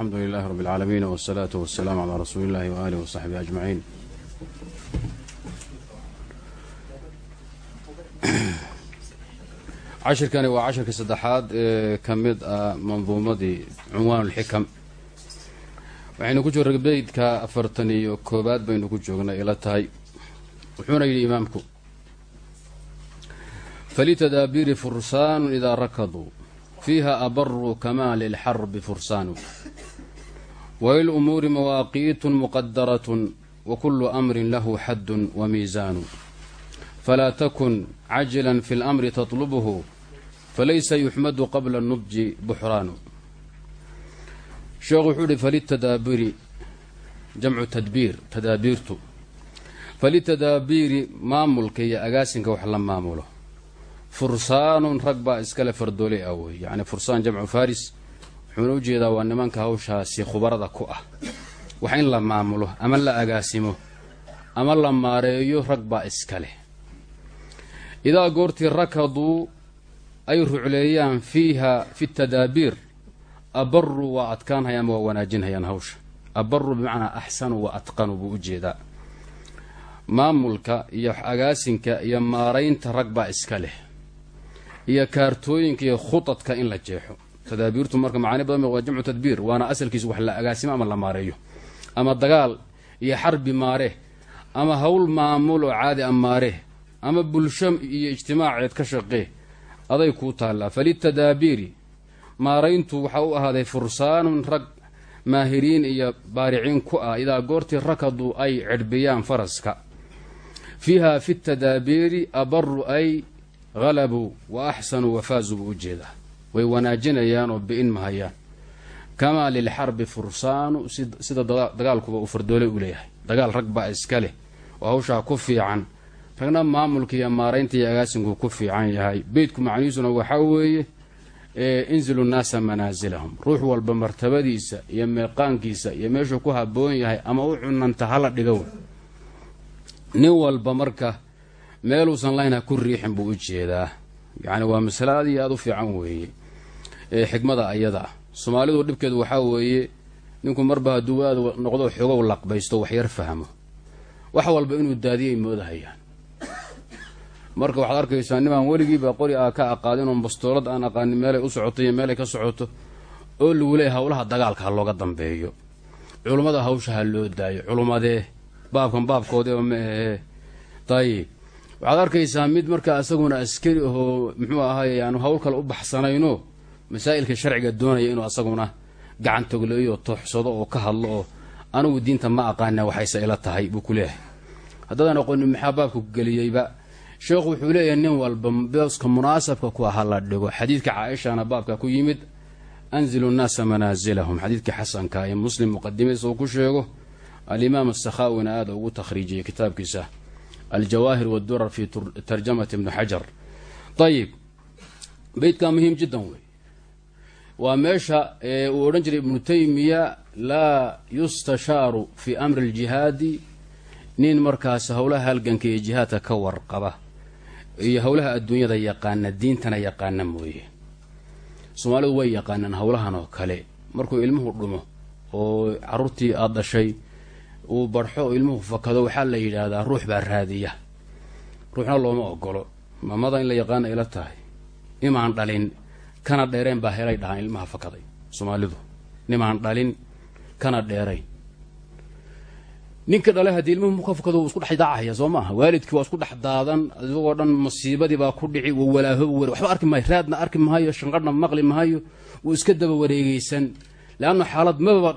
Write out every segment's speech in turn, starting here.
alxamdu lilahi rab اlcaalamiin wsalaatu wasalaamu calaa rasuuli illahi waaalih wasaxbihi ajmaciin cashirkani waa cashirkii saddexaad ee ka mid ah manduumadii cunwaan ulxikam waxaynu ku jirnay beydka afartan iyo koobaad baynu ku joognay ila tahay. Wuxuuna yidhi imaamku falitadaabiiri fursaanu idaa rakaduu fiiha abaruu kamaa lilxarbi fursaanu walilumuuri mawaaqiitun muqadaratun wa kullu amrin lahu xaddun wa miisaanu falaa takun cajilan fi lamri tatlubhu falaysa yuxmadu qabla nubji buxraanu sheekhu wuxuu ihi falitadaabiri jamcu tadbiir tadaabiirtu. Falitadaabiiri maamulka iyo agaasinka wax la maamulo. Fursaanun rag baa iskale fardooley ah wey yacni fursaan jamcu faris wuxuuna u jeedaa waa nimanka hawshaasi khubarada ku ah. Wax in la maamulo ama la agaasimo ama la maareeyo rag baa iskale idaa goortii rakaduu ay rucleeyaan fiiha fi tadaabiir abaruu waa adkaanhayaan ama waa wanaajinhayaan hawsha. Abaruu bimacnaa axsanu wa atqanu buu u jeedaa. Maamulka iyo agaasinka iyo maaraynta rag baa iska leh. Iyo kaartooyinka iyo khudadka in la jeexo tadaabiirtu marka macaani badan waa jamcu tadbiir waana asalkiisu wax la agaasimo ama la maareeyo. Ama dagaal iyo xarbi maare ama hawl maamul oo caadi a maare ama bulsho iyo ijtimaaceed ka shaqee aday kuu taallaa. Falitadaabiiri maarayntu waxaa u ahaaday fursaanun rag maahiriin iyo baariciin ku ah idaa goortii rakaduu ay cidhbiyaan faraska. Fiiha fi tadaabiiri abaru ay halabuu wa axsanuu wafaazuu buu u jeedaa way wanaajinayaan oo bi-in mahayaan kamaa lilxarbi fursaanu sida dagaalkuba uu fardoole u leeyahay. Dagaal rag baa iska leh oo hawshaa ku fiican. Ragna maamulka iyo maaraynta iyo agaasinku ku fiican yahay. Beydku macnihiisuna waxaa weeye inzilu nnaasa manaasilahum ruux walba martabadiisa iyo meeqaankiisa iyo meeshuu ku haboon yahay ama u cunanta hala dhigo. Nin walba marka meeluusan lahayn ha ku riixin buu u jeedaa. Yacni waa masale aad aada u fiican weeye xikmada ayada. Soomaalidu dhibkeedu waxaa weeye ninku marba hadduu aad noqdo xoogow laqbaysto waxyar fahmo. Wax walba inuu daadiyay moodahayaan marka waxaad arkaysaa nimaan weligiiba qori aa ka aqaadin oo bastoolad aan aqaanin meelay u socoto iyo meelay ka socoto oo lagu leeyahy howlaha dagaalka ha looga dambeeyo. Culummada hawsha ha loo daayo culummadee baabkan baabkoodeba ma ahee dayib waxaad arkaysaa mid markaa isaguna askari ahoo muxuu ahaay aanu hawl kale u baxsanayno masaa'ilka sharciga doonaya inuu asaguna gacan togleeyo oo tooxsado oo ka hadlo oo anigu diinta ma aqaana waxayse ila tahay buu ku leeyahay. Haddaadan aqoonin maxaa baabka ku geliyeyba? Sheekhu wuxuu leeyahay nin walba booska munaasabka ku aha la dhigo. Xadiidka caaishana baabka ku yimid anzilu nnaasa manaasilahum xadiidkii xasanka ee muslim muqadimadiisa uu ku sheego alimaam asakhaawina aada ugu takhriijiyay kitaabkiisa aljawaahir wadurar fi tarjamati ibni xajar ayib beytkaa muhiim jiddan wey waa meesha uu odhan jiray ibnu taymiya laa yustashaaru fi amri aljihaadi. Nin markaas howlaha halganka iyo jihaadka ka warqaba iyo howlaha adduunyada yaqaana diintana yaqaana mooye. Soomaalidu way yaqaanaan howlahan oo kale. Markuu ilmuhu dhumo oo caruurtii aada dhashay uu barxo oo ilmuhu fakado waxaa la yidhaahdaa ruux baa raadiya. Ruuxna looma ogolo mamada in la yaqaana ila tahay? Nimaan dhalin kana dheereen baa helay dhahaan ilmaha fakaday soomaalidu. Nimaan dhalin kana dheerayn ninka dhalay haddii ilmuhu ka fakado isku dhex daacaya soo maaha? Waalidkii waa isku dhex daadan isagoo dhan masiibadii baa ku dhici wa walaahob ware waxba arki maayo raadna arki maayo shanqadhna maqli maayo wuu iska daba wareegeysan leanna xaalad mababa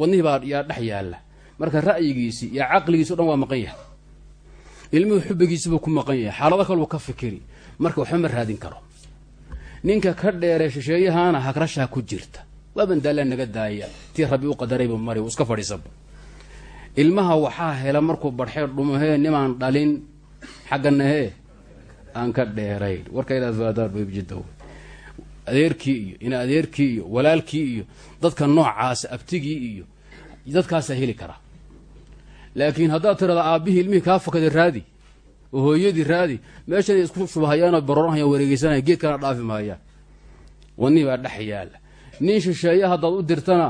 wadnihii baa yaa dhex yaalla. Marka ra'yigiisii iyo caqligiisi o dhan waa maqan yahay. Ilmuhu xubigiisibuu ku maqan yahay. Xaalado kaleu ka fikiri. Marka waxba ma raadin karo ninka ka dheere shisheeyahana hagrashaa ku jirta. Waaban daallaa naga daaya tii rabbi u qadaraybu mari wuu iska fadhiisaba ilmaha waxaa hela markuu barxee dhumahee nimaan dhalin xaggana hee aan ka dheerayn adeerkii iyo ina adeerkii iyo walaalkii iyo dadka noocaasa abtigii iyo dadkaasaa heli kara. Laakiin haddaad tirada aabbihii ilmihii kaa fakaday raadi oo hooyadii raadi meeshanay isku shubahayaanoo barooranhayaan wareegeysanaya geedkana dhaafi mahayaan wadnihii baa dhex yaalla. Nin shisheeya haddaad u dirtana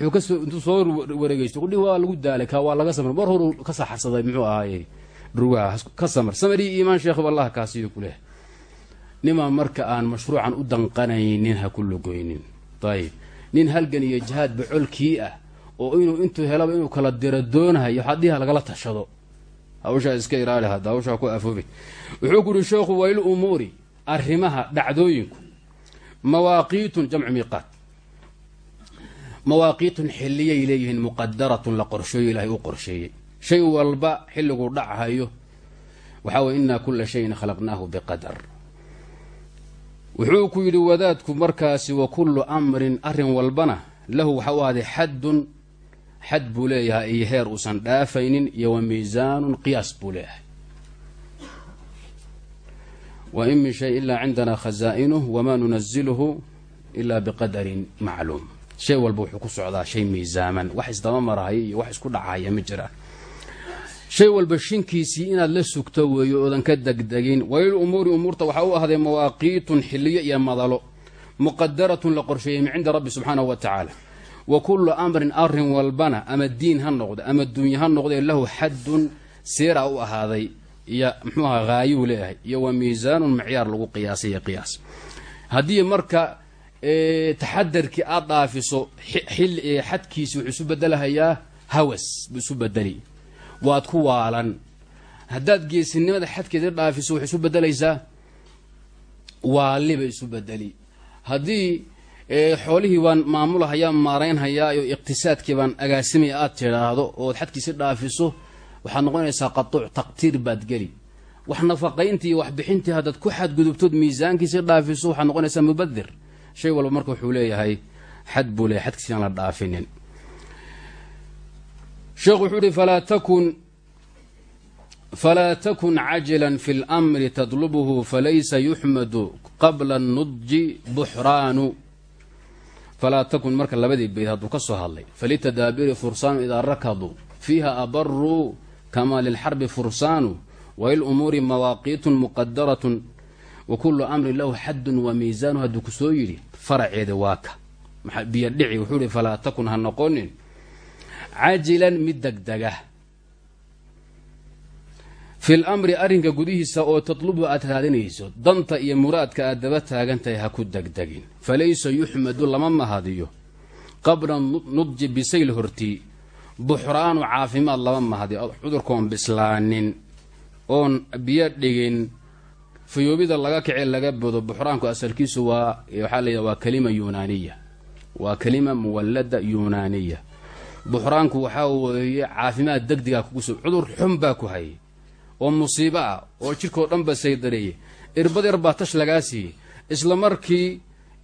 wuxuu ka soo intuu soo wareegeysto qudhi waa lagu daalay ka waa laga samar. Mar horu ka saxarsaday muxuu ahaaye rugaha ka samar. Samari iimaan sheekh allah kaasiyo kuleh nimaa marka aan mashruucan u danqanaynin ha ku lugoynin ayib nin halgan iyo jihaad bocolkii ah oo inuu intuu helaba inuu kala diro doonahayo xadiha lagala tashado hawshaa iska ilaali hadda hawshaa ku afoobi wuxuu ku uhi sheekhu wayl umuuri arrimaha dhacdooyinku mawaaqiitun jamcu miiqaat. Mawaaqiitun xilliyay leeyihiin muqadaratun la qorsheeyo ilaahay u qorsheeyey. Shay walba xilliguu dhachayo waxaa weye inaa kula shayin khalaqnaahu biqadar. Wuxuu ku yidhi wadaadku markaasi wa kullu amrin arrin walbana lahu waxa u ahday xaddun xad buu leeyahay iyo heer uusan dhaafaynin iyo wa miisaanun qiyaas buu leeyahay. Wa in min shay ilaa cindana khazaa'inuh wamaa nunaziluhu ilaa biqadarin macluum. Shay walba wuxuu ku socdaa shay miisaaman wax isdaba marahaya iyo wax isku dhacaya ma jiraan shay walba shinkiisii inaad la sugto weeyo oodan ka degdegin wayl umuuri umuurta waxaa u ahday mawaaqiitun xiliyo iyo madalo muqadaratun la qorsheeyey min cinda rabbi subxaanahu wa tacaala wa kullu amrin arrin walbana ama diin ha noqdo ama dunya ha noqdee lahu xaddun seera u ahaaday iyo muxuu aha haayuu leeyahay iyo wa miisaanun macyaar lagu qiyaasay qiyaas. Haddii marka taxadarkii aada dhaafiso xadkiisi wuxuu isu bedelahayaa hawas buu isu bedeli waad ku waalan. Haddaad geesinimada xadkeeda dhaafiso waxay isu bedelaysaa waaliba isu bedeli haddii xoolihii waan maamulahayaan maaraynhayaayo iqtisaadkii baan agaasimaya aad tidhaahdo ood xadkiisi dhaafiso waxaad noqonaysaa qatuuc taqtiir baad geli. Wax nafaqayntii iyo waxbixintii haddaad ku xadgudubtood miisaankiisi dhaafiso waxaad noqonaysaa mubadir shay walba marka wuxuu leeyahay xad buu leeyahay xadkiisi la dhaafinin. Sheekhu wuxuu uhi falaa takun falaa takun cajilan fi lmri tadlubuhu falaysa yuxmadu qabla nudji buxraanu falaa takun marka labadii beyd hadduu ka soo hadlay falitadaabiri fursaanu idaa rakaduu fiiha abaruu kama lilxarbi fursaanu wailumuuri mawaaqiitun muqadaratun wa kulu amrin lahu xadun wa miisaanu hadduu ku soo yidhi faraceeda waa ka. Biyo dhici wuxuu ihi falaa takun ha noqonin cajilan mid degdega fi lamri arrinka gudihiisa oo tatlubu aad raadinayso danta iyo muraadka aad daba taagantahay ha ku degdegin. Falaysa yuxmadu lama mahadiyo. Qabla nudji bisayl hortii buxraanu caafimaad lama mahadiyo. Cudurkoon bislaanin oon biyo dhigin fayoobida laga kacee laga bodo buxraanku asalkiisu waa waxaa la waa kalima yunaaniya. Waa kalima muwallada yunaaniya. Buxraanku waxaa weeye caafimaad degdigaa kuguso cudur xun baa ku hayay oo musiibo ah oo jidhkao dhan ba saydareeyey irbad yar baa tash lagaa siiyey. Isla markii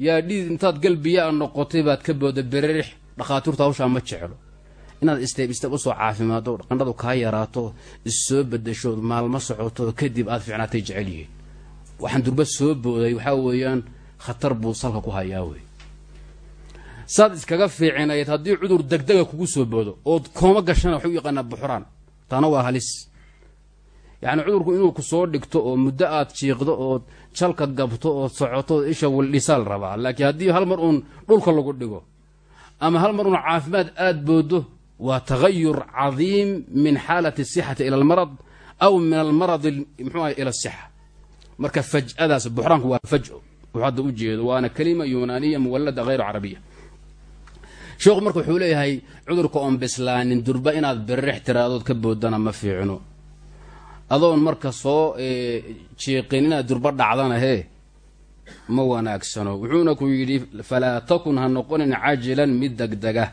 yaa dhiid intaad galbiyaa noqotay baad ka booda bererix dhakhaatiirtu hawshaa ma jeclo. Inaad isteeb isteeb u soo caafimaado qandhadu kaa yaraato issoo bedasho maalmo socoto kadib aad fiicnaatay jecel yihiin. Waxaan durba soo booday waxaa weeyaan khatar buu salka ku hayaa wey saad iskaga fiicinayd haddii cudur degdega kugu soo boodo ood kooma gashana waxay u yaqaanaa buxraan taana waa halis yacni cudurku inuu ku soo dhigto oo muddo aad jiiqdo ood jalka gabto ood socoto isha waldhisaal rabaa. Laakiin haddii hal mar uun dhulka lagu dhigo ama hal mar uun caafimaad aada boodo waa tagayur cadiim min xaalati asixati ila almarad aw min almaradi muxuu aha ila asixa marka faj'adaas buxraanku waa faj'o wuxuu hadda u jeedo waana kelima yunaaniya muwallada hayru carabiya. Sheekhu marka wuxuu leeyahay cudurka oon bislaanin durba inaad berrex tiraadood ka boodana ma fiicno adoon marka soo jiiqin inaad durba dhacdana hee ma wanaagsano. Wuxuuna ku yidhi falaa takun ha noqonin cajilan mid degdega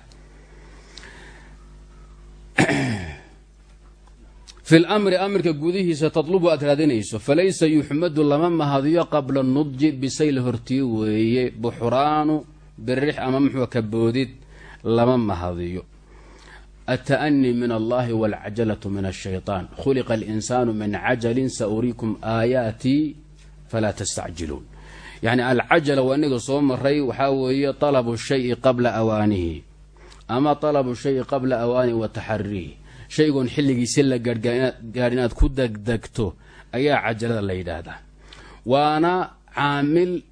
fi lamri amirka gudihiisa tatlubu aad raadinayso. Falaysa yuxmadu lama mahadiyo qabla nudji bisayl hortii weeye. Buxraanu berrix ama muxuu ka boodid? Lama mahadiyo alta'anii min allahi walcajalatu min ashayطaan khuliqa alinsaanu min cajalin sauriikum aayaatii falaa tastacjiluun yacni alcajala waa inaga soo maray waxaa weeye talabu shayi qabla awaanihi ama talabu shayi qabla awaanihi wa taxariihi shaygoon xilligiisi la gaadh inaad ku degdegto ayaa cajalada la yidhaahdaa waana caamil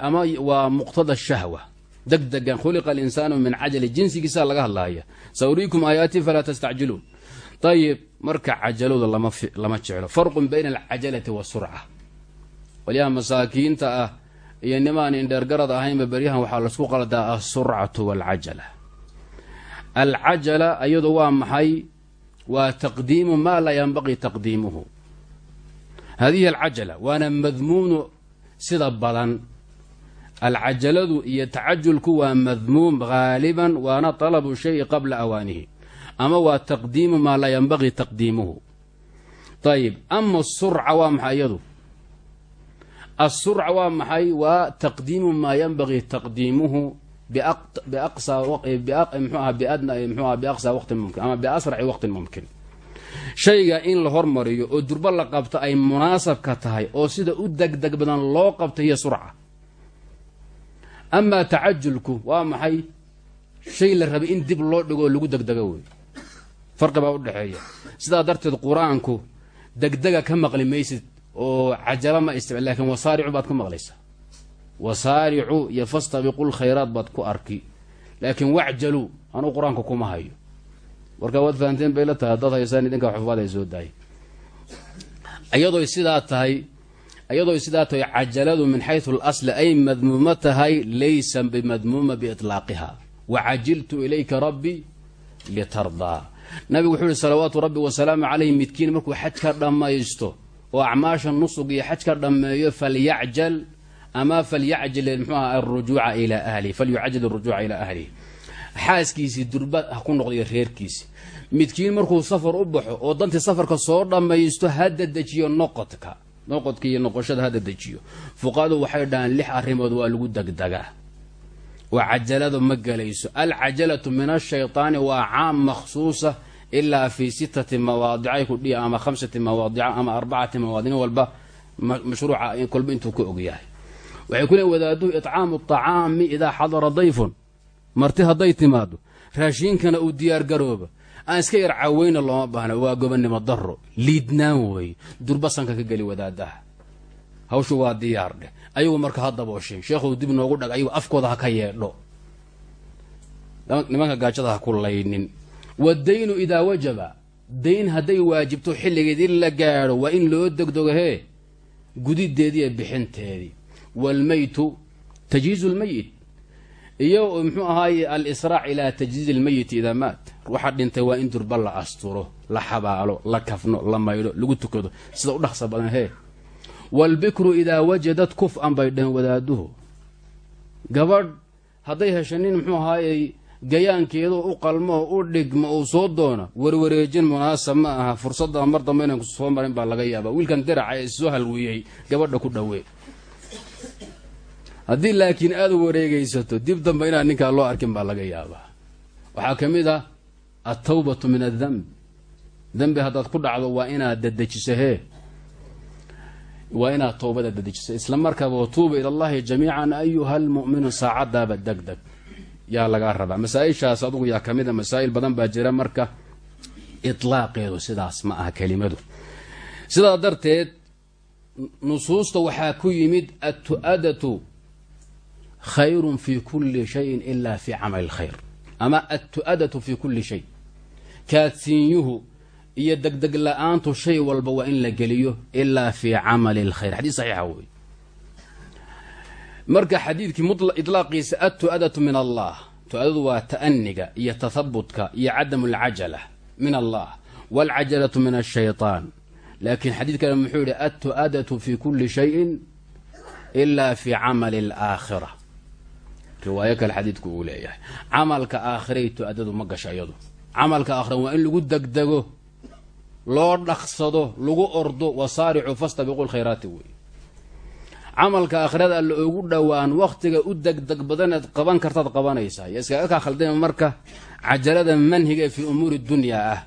ama waa muqtada shahwa degdegan khuliqa alinsaanu min cajali jinsigiisaa laga hadlaaya. Sauriikum aayaatii falaa tastacjiluun. Ayib marka cajalooda lama jeclo. Farqun bayna alcajalati wasurca qolyaha masaakiinta ah iyo nimaan indheergarad ahaynba beryahan waxaa la isku qaldaa alsurcatu waalcajala alcajala iyadu waa maxay? Waa taqdiimu maa laa yanbaqii taqdiimuhu. Hadihi alcajala waana madmuunu sida badan alcajaladu iyo tacajulku waa madmuum haaliban waana talabu shayi qabla awaanihi ama waa taqdiimu maa laa yanbaqii taqdiimuhu ayib ama asurca waa maxay iyadu asurca waa maxay waa taqdiimu maa yanbaqii taqdiimuhu biaqsa waqtin mumkin ama biasraci shayga in la hormariyo oo durbo la qabto ay munaasabka tahay oo sida u degdeg badan loo qabto hiyo surca amaa tacajulku waa maxay? Shay la rabay in dib loo dhigo oo lagu degdego wey farqi baa udhexeeya sidaa darteed qur'aanku degdega ka maqli maysid oo cajala ma isticmaal laakiin wasaaricu baad ku maqlaysaa. Wasaaricu iyo fastabiqu lkhayraat baad ku arki. Laakiin wacjaluu anuu qur'aanka kuma hayo. Warkaa waad fahanteen bay la tahay haddaad haysaan idinka xufaad ay soo daayay iyadooy sidaa tahay iyadooy sidaa tahay cajaladu min xaysu alasli ay madmuumo tahay laysa bimadmuuma biitlaaqiha. Wacajiltu ilayka rabbi litardaa nabigu wuxuu yihi salawaatu rabbi wasalaamu calayhi midkiin markuu xaj ka dhammaysto oo acmaasha nusug iyo xaj ka dhammeeyo falyacjal ama falyacjil mxuu aha arujuuca ilaa ahlihi falyucajil arujuuca ilaa ahlihi xaaskiisii durba ha ku noqdayo reerkiisi. Midkiin markuu safar u baxo oo dantii safarka soo dhammaysto ha dadejiyo noqodka noqodka iyo noqoshada ha dadejiyo fuqahadu waxay dhahaan lix arrimood waa lagu degdegaa oo cajalada ma gelayso alcajalatu min ashaytaani waa caam makhsuusa ilaa fii sittati mawaadicay ku dhihi ama khamsati mawaadica ama arbacati mawaadin walba mashruuca kolba intuu ka ogyahay waxay ku leein wadaaduhu itcaamu aطacaami idaa xadara dayfun. Marti hadday timaado raashiinkana uu diyaar garooba aan iska yar caweyna looma baahna waa gobonnimo daro liidnaan weeye durbasanka ka geli wadaadaha. Hawshu waa diyaar dheh ayagu marka ha dabooshin sheekhuu dib noogu dhag ayagu afkooda ha ka yeedho. Nimanka gaajada ha ku laynin. Wadaynu idaa wajaba. Dayn hadday waajibto xilligeedii la gaadho waa in loo degdogo hee. Gudideedii bixinteedii waalmeytu tajhiizu lmeyit iyo muxuu ahaaye alisraac ilaa tajhiizi lmeyiti idaa maat. Ruuxa dhintay waa in durba la asturo la xabaalo la kafno la maydho lagu tukado. Sida u dhaqsa badan hee. Waalbikru idaa wajadad kuf-an bay dhaheen wadaaduhu. Gabadh hadday hesha nin muxuu ahaayey gayaankeedu u qalmo u dhigmo uu soo doono. Warwareejin munaasab ma aha fursadda mar dambe inaan soo marin baa laga yaabaa. Wiilkan diraca ee soo halwiyey gabadha ku dhawee haddii laakiin aada u wareegaysato dib dambe inaan ninkaa loo arkin baa laga yaabaa. Waxaa ka mid ah altawbatu min adamb dembi haddaad ku dhacdo waa inaad dadejiso hee waa inaad towbada dadejiso isla markaaba watuuba ila allahi jamiican ayuha almu'minu saacadaaba deg deg yaa lagaa rabaa. Masaa-ishaas adugu yaa ka mid a masaa'il badan baa jira marka itlaaqeedu sidaas ma aha kelimadu. Sidaa darteed nusuusta waxaa ku yimid attu'adatu khayrun fii kulli shayin ilaa fii camali lkhayr ama adtu'adatu fii kulli shay. Kaadsiinyuhu iyo degdeg la'aantu shay walba waa in la geliyo ilaa fii camali lkhayr xadiis saxiixa wey marka xadiidkii idlaaqiisa adtu'adatu min allah. Tu-adadu waa ta'aniga iyo tahabutka iyo cadamu alcajala min allah. Waalcajalatu min ashaytaan laakiin xadiid kale muxuu yidhi adtu'adatu fii kulli shayin ilaa fii camali alaakhira riwaayo kale xadiidku uu leeyahay. Camalka aakhiray tu-adadu ma gasha iyadu camalka aakhira waa in lagu degdego loo dhaqsado lagu ordo wasaaricu fastabiqu lkhayraati wey camalka aakhirada alla ugu dhowaan wakhtiga u degdeg badaneed qaban kartaad qabanaysaa. Iyo iskaga kaa khaldama marka cajalada manhiga ee fii umuuri dunya ah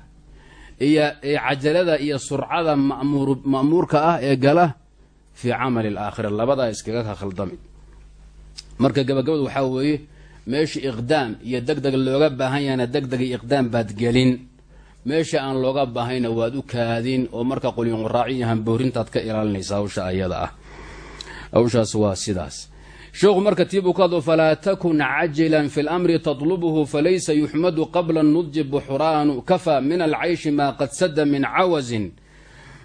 iyo cajalada iyo surcada ma'muurka ah ee gala fii camali alaakhira labadaa iskaga ka khaldami marka gabagabadu waxaa weeye meesha iqdaam iyo deg deg looga baahan yahana deg deg iyo iqdaam baad gelin. Meesha aan looga baahayna waad u kaadin oo marka qolyon raacin yahan boorintaad ka ilaalinaysa hawsha ayada ah. Hawshaas waa sidaas. Sheekhu marka tiibuu ka hadlo falaa takun cajilan fi lamri tatlubhu falaysa yuxmadu qabla nudji buxraanu kafa min alcayshi maa qad sada min cawazin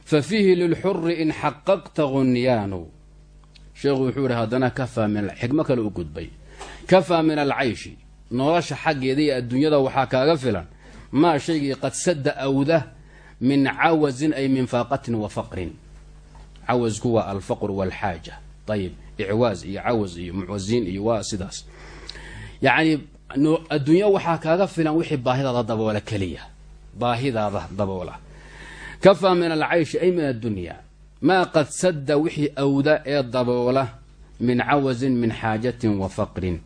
fafiihi lilxuri in xaqaqta gunyaanu sheekhu wuxuu ihi haddana kafaa min xikmo kale u gudbay. Kafaa min alcayshi. Nolosha xaggeeda iyo adduunyada waxaa kaaga filan. Maa shaygii qad sadda awda min cawazin ay min faaqatin wa faqrin. Cawasku waa alfaqr walxaaja. Ayib icwaaz iyo cawas iyo mucwaziin iyo waa sidaas. Yacni adduunya waxaa kaaga filan wixii baahidaada daboola keliya. Baahidaada daboola. Kafaa min alcayshi ay min addunya maa qad sadda wixii awda ee daboola min cawazin min xaajatin wa faqrin.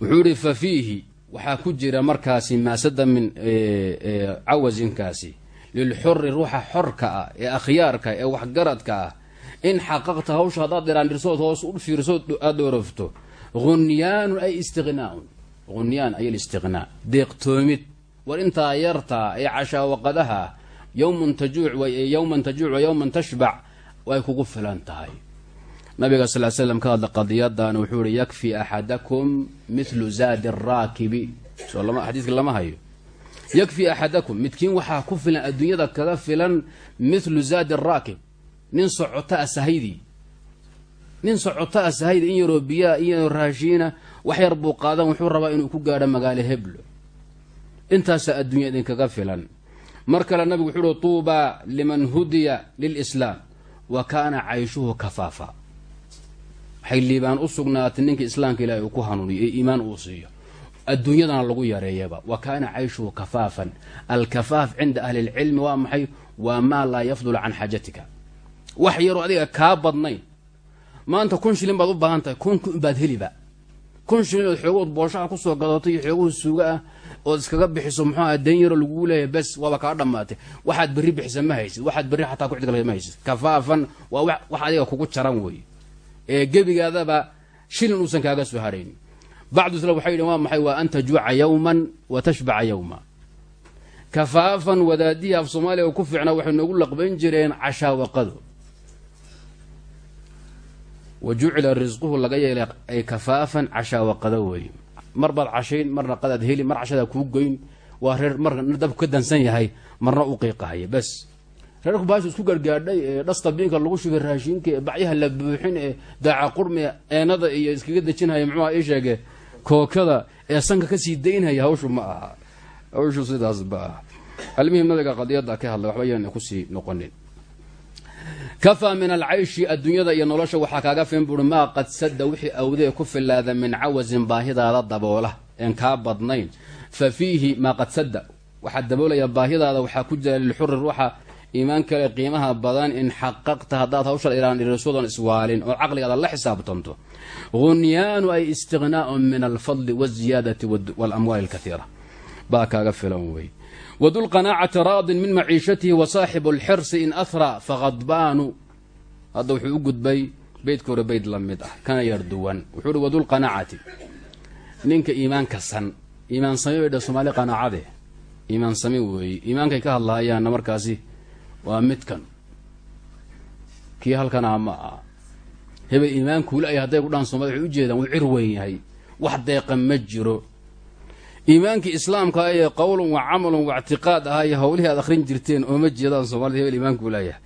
Wuxuu ihi fa fiihi waxaa ku jira markaasi maasada min cawasinkaasi. Lilxuri ruuxa xorka ah ee akhyaarka ee waxgaradka ah. In xaqaqta hawsha haddaad dhiraandhirsood hoos u fiirsood aada dhoorofto. Hunyaanun ay istiqnaaun hunyaan ay alistiqnaa deeqtoomid war intaa yartaa ee cashaawaqadaha yowman tajuuc yowman tajuuc wa yowman tashbac way kugu filan tahay. Nabiga sal slam ka hadla qadiyadan wuxuu ihi yakfi axadakum mithlu zaadi araakibi soo xadiiska lama hayo. Yakfi axadakum midkiin waxaa ku filan adduunyada kaga filan mithlu zaadi araakib nin socota a sahaydii nin socota a sahaydi in yaroo biyaa in yaroo raashiina wax yar buu qaadan wuxuu rabaa inuu ku gaadho magaalo heblo. Intaasaa adduunya idinkaga filan mar kale nabigu wuxuu uhi tuubaa liman hudiya lilislaam wa kaana cayshuhu kafaafa. Waxay liibaan u sugnaatay ninka islaamka ilaahay uu ku hanuuniyo ee iimaan uu siiyo. Adduunyadana lagu yareeyaba. Wa kaana cayshuhu kafaafan. Alkafaaf cinda ahli lcilmi waa maxay? Waa maa laa yafdulu can xaajatika wax yaroo adiga kaa badnayn. Maanta kun shilin baad u baahan tahay. Kun kun baad heliba kun shilin ood xoogood booshaha ku soo gadato iyo xooguhu suuga ah ood iskaga bixiso muxuu aha dan yaro leeyahay bes waaba kaa dhammaatay. Waxaad berri bixisa ma haysid waxaad berri xataa ku cidgal ma haysid. Kafaafan waa wax adiga kugu jaran weeye ee gebigaadaba shilin uusan kaaga soo harayn. Bacdu sla waxay yidhin waa maxay? Waa an tajuuca yowman wa tashbaca yowma kafaafan wadaadihii af soomaaliya oo ku fiicnaa waxay noogu laqban jireen cashaawaqado wa jucila risquhu laga yeelay ay kafaafan cashaawaqado weeye mar baad cashayn marna qadaad heli mar cashadaa kuu goyn. Waa reer marna dabku ka dansan yahay marna u qiiqahaya bes reerku baashu isku gargaadhay ee dhasta biinka lagu shubay raashinka ee bacyaha la buuxin ee daaca qurmi eenada iyo iskaga dejinhaya muxuuha ii sheege kookada ee sanka ka sii daynhaya hawshu ma aha. Hawshu sidaas ma aha. Almihim nabiga qadiyadda ka hadlay waxba yaan ku sii noqonin kafaa min alcayshi adduunyada iyo nolosha waxaa kaaga filan buuri maa qad sadda wixii awdee ku filaada min cawasin baahidaada daboola een kaa badnayn. Fa fiihi maa qad sadda. Waxaa daboolaya baahidaada waxaa ku jira lilxuri ruuxa iimaan kale qiimaha badan in xaqaqta haddaad hawsha iraandhirisodan iswaalin oo caqligaada la xisaabtanto hunyaanu ay istiqnaaun min alfadli waziyaadati walamwaali alkaiira baa kaaga filan wey wadulqanaacati raadin min maciishatihi wa saaxibu alxirsi in ahraa faqadbaanu hadda wuxuu u gudbay beydka hore beyd la mid ah kana yar duwan wuxuu uhi wadulqanaacati ninka iimaanka san iimaan sami bay dha soomaali qanaacade iimaan sami weeye iimaankay ka hadlahayaanna markaasi waa midkan kii halkanaa ma ah hebel iimaankuula ay hadday ku dhaan soomali waxay ujeedaan wuu cir weyn yahay wax deeqa ma jiro iimaankii islaamka ee qowlun wa camalun wa ictiqaad ahaa iyo howlihii aad akhrin jirteen ooma jeedaan soomaalida hebel iimaanku leeyahay.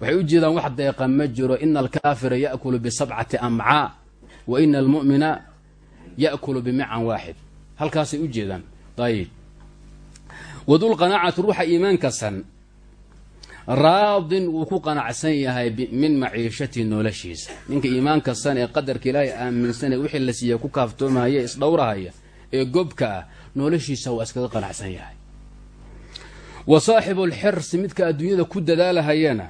Waxay u jeedaan wax deeqa ma jiro ina alkaafira ya'kulu bisabcati amcaa wa ina almu'mina ya'kulu bimican waaxid halkaasay u jeedaan. Ayib wadulqanaacati ruuxa iimaanka san raadin wuu ku qanacsan yahay min maciishati noloshiisa. Ninka iimaanka san ee qadarka ilaahay aaminsanee wixii la siiya ku kaaftoomahaya isdhowrahaya ee gobka ah noloshiisa waa iskaga qanacsan yahay. Wa saaxibu alxirsi midka adduunyada ku dadaalahayana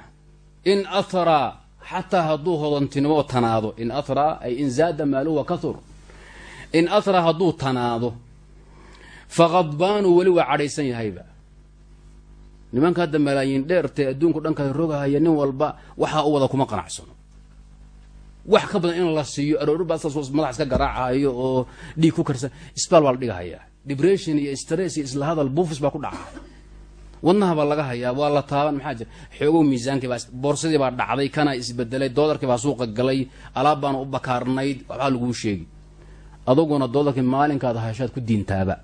in ahraa xataa hadduu hodantinimo tanaado. In ahraa ay in zaada maaluhu wa kahur in ahraa hadduu tanaado faqadbaanu weli waa cadhaysan yahayba. Nimanka hadda malaayiin dheertee adduunku dhankaada rogahaya nin walba waxaa u wada kuma qanacsano wax ka badan in la siiyo aroori baa saas madax iska garaacayo oo dhiig ku karsan. Isbaal baa la dhigahayaa. Dibression iyo stress iyo isla hadal buufis baa ku dhaca. Wadnaha baa laga hayaa waa la taaban maxaa jira? Xoogow miisaankii baa boorsadii baa dhacday kana isbedelay doolarkii baa suuqa galay alaab baana u bakaarnayd waxbaa laguu sheegi aduguna doolarkii maalinkaad hashaad ku diintaaba.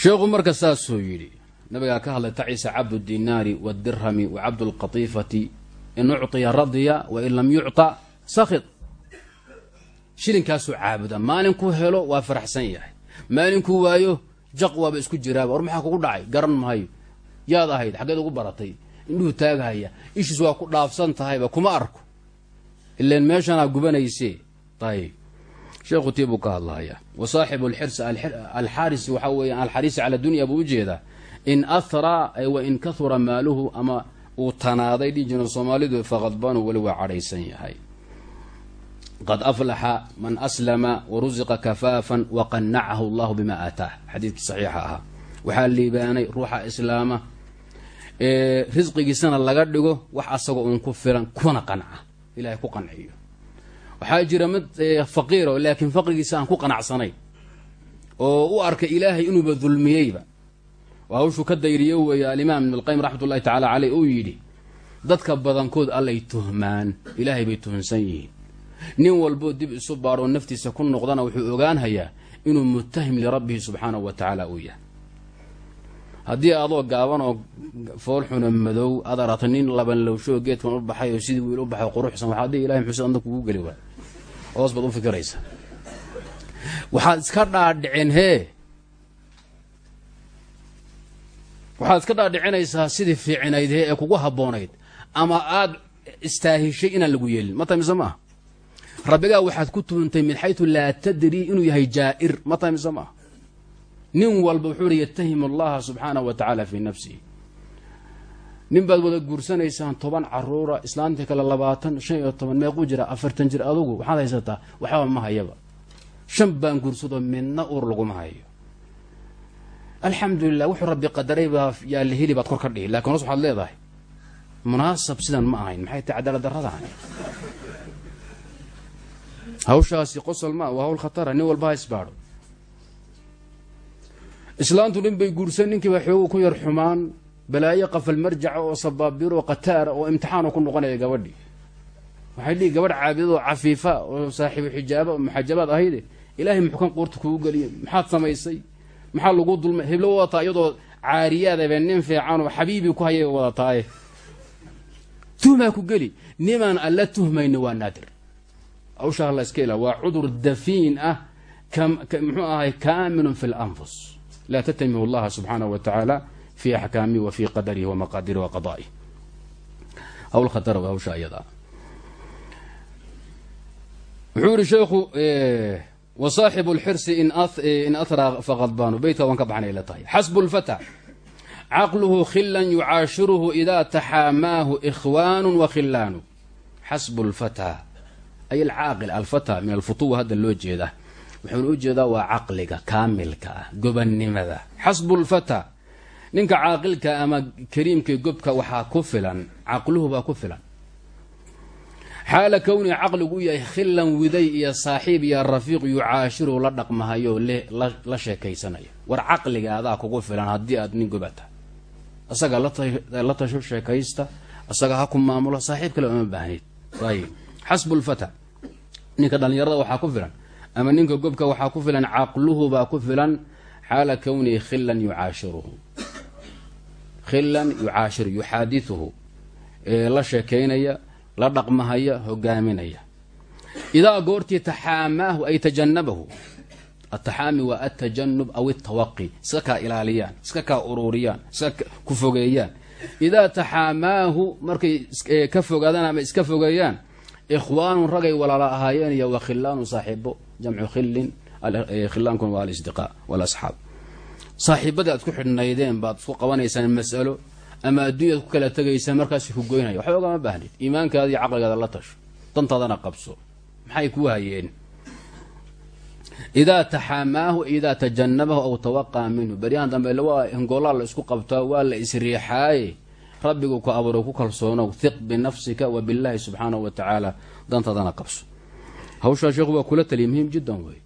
Sheekhu marka saasuu yidhi nabigaa ka hadlay tacisa cabdu dinaari wadirhami wa cabdu lqatiifati in ucطiya radiya wain lam yucطa sakid shilinkaasuu caabuda. Maalinkuu helo waa faraxsan yahay. Maalinkuu waayo jaq waaba isku jiraaba war maxaa kugu dhacay? Garan mahayo yaad ahayd xaggeed ugu baratay. Indhuhu taaghaya ishiis waa ku dhaafsan tahayba kuma arko. Ilan meeshanaa gubanayse ayb sheekhu tii buu ka hadlahayaa wa saaxibu alxirsi alxaarisi waxaa weeyaan alxariisi cala dunya buu u jeedaa in ahraa wa in kahura maaluhu ama uu tanaaday dhihi jira soomaalidu faqadbanu weli waa cadhaysan yahay. Qad aflaxa man aslama warusiqa kafaafan waqanacahu allahu bima aataah xadiidkii saxiixa ahaa. Waxaa liibaanay ruuxa islaama risqigiisana laga dhigo wax asagoo uun ku filan kuna qanca. Ilahay ku qanciyo. Waxaa jira mid faqiiro laakiin faqrigiisa aan ku qanacsanayn oo u arka ilaahay inuuba dulmiyeyba hawshuu ka dayriyo weeye alimaam ibn alqayim raxmat tacaala caleyh uu yidhi dadka badankood allay tuhmaan ilaahay bay tuhunsan yihiin. Nin walboo dib isu baadhoo naftiisa ku noqdana wuxuu ogaanhayaa inuu mutahim lirabbihi subxaanahu wa tacaala uu yahay. Haddii adoo gaaban oo foolxuna madow aad aragto nin laban lowshoo geedkan u baxay oo sidii wiil u baxay quruxsan waxaa dii ilahay muxuusan anda kugu geli waay hoos baad u fikiraysa waxaad iska dhaadhicin hee waxaad iska dhaadhicinaysaa sidii fiicinayd hee ee kugu habboonayd ama aad istaahishay inaan lagu yeelin. Ma tahay mise maaha rabbigaa waxaad ku tuhuntay min xaytu laa tadrii inuu yahay jaa'ir. Ma tahay mise maaha nin walba wuxuu hi yatahim allaha subxaanahu wa tacaala fii nafsihi. Nin baad wada guursanaysaan toban caruura islaantii kale labaatan shan iyo toban meequu jira afartan jir adugu waxaad haysataa? Waxba ma hayaba. Shan baan guursadoo midna uur laguma hayo alxamdulilah wuxuu rabbi qadaray baa yaa la heli baad kor ka dhihi. Lakin hoos waxaad leedahay munaasab sidan ma ahayn maxay tahay cadaalad darradan hawshaasi qosol ma waa hawl khatara nin walba ha islaantu nin bay guursan ninkiiba xoogu ku yar xumaan balaayo qafal marjaca oo sabaabiro qataara oo imtixaano ku noqonaya gabadhii. Waxay dhihi gabadh caabidadoo cafiifa oo saaxiibu xijaaba oo muxajabaad ahayde ilaahay muxukan quurta kugu geliyay maxaad samaysay maxaa lagu dulmay heblo wadataa iyadoo caariyaadabe nin fiican oo xabiibii ku hayay wadataaye tuhmaa ku geli nimaan alla tuhmayna waa naadir. Awshaa la iska ilaa waa cudur dafiin ah muxuu ahay kaamilun fi lanfus laa tatamihu allaha subxaanahu wa tacaala axkaamihi wa fi qadarihi wa maqaadirihi wa qadaa'ihi. Hawl hawsha ayadaa wuxuu yihi sheekhu wa saaxibu lxirsi in ahraa faqadbaanu beytka waan ka baxnay la tahay. Xasbu lfata caqluhu khilan yucaashiruhu idaa taxaamaahu ikhwaanu wa khilaanu xasbu lfata ay alcaaqil alfata min alfutuwa hadda loo jeeda. Wuxuuna u jeedaa waa caqliga kaamilka ah gobannimada. Xasbu lfata ninka caaqilka ama kariimka gobka waxaa ku filan caqluhu baa ku filan xaala kowniga caqligu u yahay khillan widay iyo saaxiib iyo rafiiq yucaashiru la dhaqmahayo la sheekaysanaya war caqliga adaa kugu filan haddii aad nin goba tahay asaga la tasho sheekaysta asaga ha ku maamulo saaxiib kale uma baahnid ayb xasbu lfata ninka dhallinyarada waxaa ku filan ama ninka gobka waxaa ku filan caqluhu baa ku filan xaala kownihi khilan yucaashiruhu. Khilan yucaashiru yuxaadiuhu la sheekaynaya la dhaqmahaya hogaaminaya. Idaa goortii taxaamaahu ay tajanabahu ataxaami waa atajanub aw itawaqi iska kaa ilaaliyaan iska kaa ururiyaan iska ku fogeeyaan. Idaa taxaamaahu markay ka fogaadaan ama iska fogeeyaan ikhwaanun ragay walaala ahaayeen iyo wa khilaanu saaxiibo jamcu khilin khilaankuna waa alisdiqaa walasxaab. Saaxiibadii aad ku xidhnaydeen baad isku qabanaysaan mas'alo ama adduunyaad ku kala tegaysaan markaas ku goynaya waxba ogama baahnid iimaankaada caqligaada la tasho. Dantaadana qabso. Maxay kuu hayeen idaa taxaamaahu idaa tajanabahu aw tawaqaa minhu. Beryahan dambe waa hingoollaa la isku qabtaa waa la isriixaaye rabbigu ku abuuro ku kalsoonow hiq binafsika wa billaahi subxaanahu wa tacaala. Dantaadana qabso. Hawshaa sheekhu waa kula taliya muhiim jiddan wey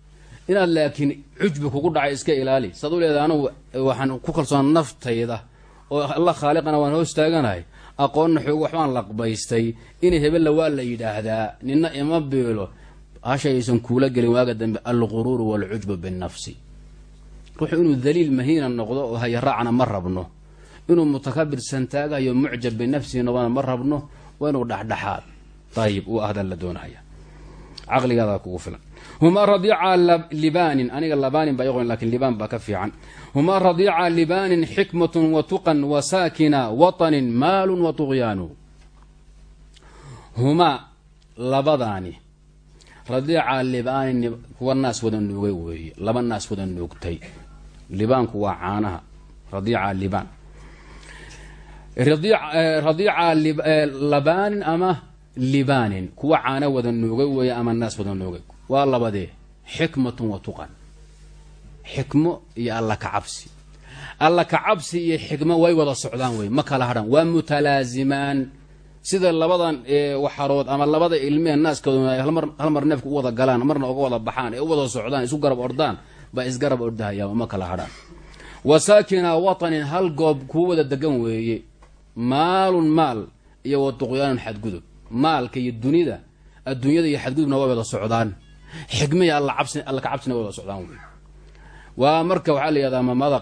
inaad laakiin cujbi kugu dhacay iska ilaali. Saad u leedahay anugu waxaan ku kalsoona naftayda oo alla khaaliqana waan hoos taaganahay aqoonna xoog waxbaan laqbaystay. In hebella waa la yidhaahdaa nina ima beelo hashayaysan kuula gelin waaga dambe alquruuru waalcujbu binnafsi. Ruuxu inuu daliil mahiina noqdo oo hayaraacna ma rabno. Inuu mutakabir santaagayo mucjab binafsihi noqdona ma rabno waa inuu dhexdhexaad. Ayib uu ahdan la doonaya caqligaada kugu filan humaa radiica libaanin aniga labaanin baa yaqoon laakiin libaan baa ka fiican. Humaa radiica libaanin xikmatun wa tuqan wa saakina watanin maalun wa tuqyaanu. Humaa labadaani radiica libaanin kuwa naas wada nuugay weeye laba naas wada nuugtay libaanku waa caanaha radiica libaan. Labaanin ama libaanin kuwa caana wada nuugay weeye ama naas wada nuugay waa labadee xikmatun wa tuqan. Xikmo iyo alla kacabsi alla kacabsi iyo xikmo way wada socdaan wey ma kala hadhan. Waa mutalaazimaan. Sida labadan waxarood ama labada ilmee naaskooda hal mar neefka u wada galaan marna uga wada baxaan ee u wada socdaan isu garab ordaan baa isgarab ordahayaan ma kala hadhaan wa saakina watanin hal goob kuu wada degan weeye. Maalun maal iyo wa tuqyaanun xadgudub maalka iyo dunida adduunyada iyo xadgudubna way wada socdaan. Xikma iyo alla kacabsina way wada socdaan wey. Waa marka waxaa la yihahdaa mamada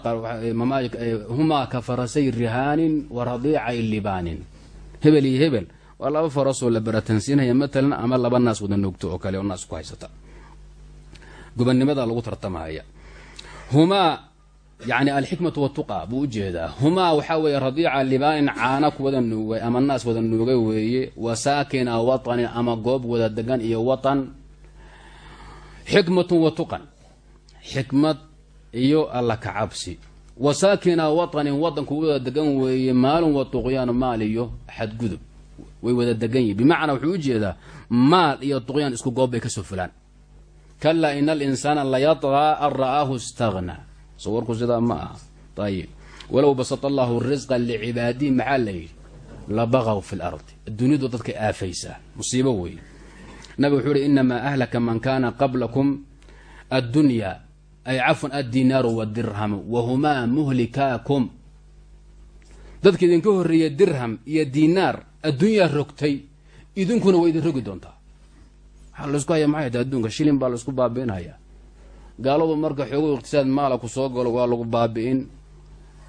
humaa ka farasay rihaanin wa radiicay libaanin. Hebel iyo hebel waa laba farasoo la baratansiinaya matalan ama laba naas wada noogto oo kale oo naas ku haysata. Gobannimada lagu tartamahaya humaa yani alxikmatu watuqa buu u jeedaa humaa waxaa weeye radiica libaanin caana ku wada nuugay ama naas wada nuugay weeye wa saakina watanin ama goob wada degan iyo watan xikmatun wa tuqan. Xikmad iyo alla kacabsi wa saakina watanin wadanku wada degan weeye maalun wa tuqyaan maal iyo xadgudub way wada degan yihiin bimacnaa wuxuu u jeedaa maal iyo tuqyaan isku goob bay ka soo fulaan. Kalaa ina alinsaana layadqaa an ra'aahu istagna sawarku sidaa ma aha. Ayib walow basata allahu risqa licibaadihi maxaa la yidhi? Labaqaw fi lardi. Dadka aafaysaa musiibo wey nabig wuxuu yihi inamaa ahlaka man kaana qablakum addunya. Ay cafwan addinaaru wadirhamu wahumaa muhlikaakum. Dadka idinka horreeya dirham iyo dinaar adduunyaa rogtay idinkuna waa idin rogi doontaa. Waxaa laysku haya maxay tahay adduunka? Shilin baa laysku baabi'inhayaa gaaladu marka xoogo iqtisaad maala ku soo galo waa lagu baabi'in.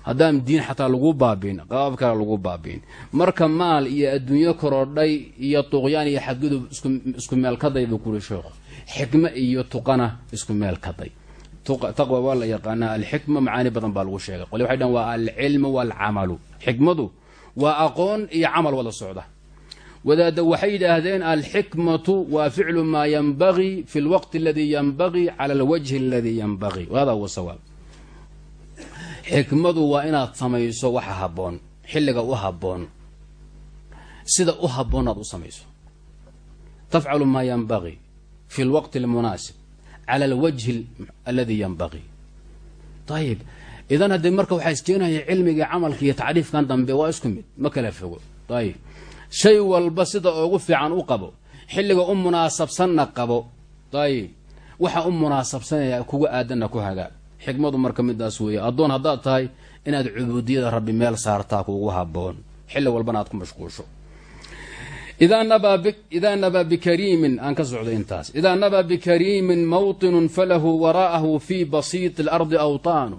Haddaan diin xataa lagu baabi'in qabaab kale lagu baabi'in. Marka maal iyo adduunyo korodhay iyo tuqyaan iyo xadgudub isku meel kaday buu kuri sheekhu. Xikmo iyo tuqana isku meel kaday taqwa waa la yaqaanaa alxikma macaani badan baa lagu sheegay. Qole waxay dhahan waa alcilmu waalcamalu xikmadu waa aqoon iyo camal wada socda wadaadda waxay yidhaahdeen alxikmatu waa ficlu maa yanbagii fi lwaqti aladii yanbagii cala alwajhi aladii yanbagii hada huwa sawaab. Xikmadu waa inaad samayso waxa habboon xilliga u habboon sida u habboon aad u samayso. Tafcalu maa yanbagii fi lwaqti almunaasib cala alwajhi aladii yanbagii ayib idan haddee marka waxaa iskeenaya cilmiga camalka iyo tacriifkan dambe waa isku mid. Ma kala fogo. Ayib shay walba sida ugu fiican u qabo xilliga u munaasabsanna qabo ayib waxa u munaasabsanaya kuga aadanna ku hagaag xikmadu marka midaas weeye addoon haddaad tahay inaad cubuudiyada rabbi meel saartaa kuugu habboon xilli walbana aad ku mashquusho idaa nabaa bikariimin aan ka socdo intaas idaa nabaa bikariimin mawطinu falahu waraa'ahu fii basiiti اlardi awطaanu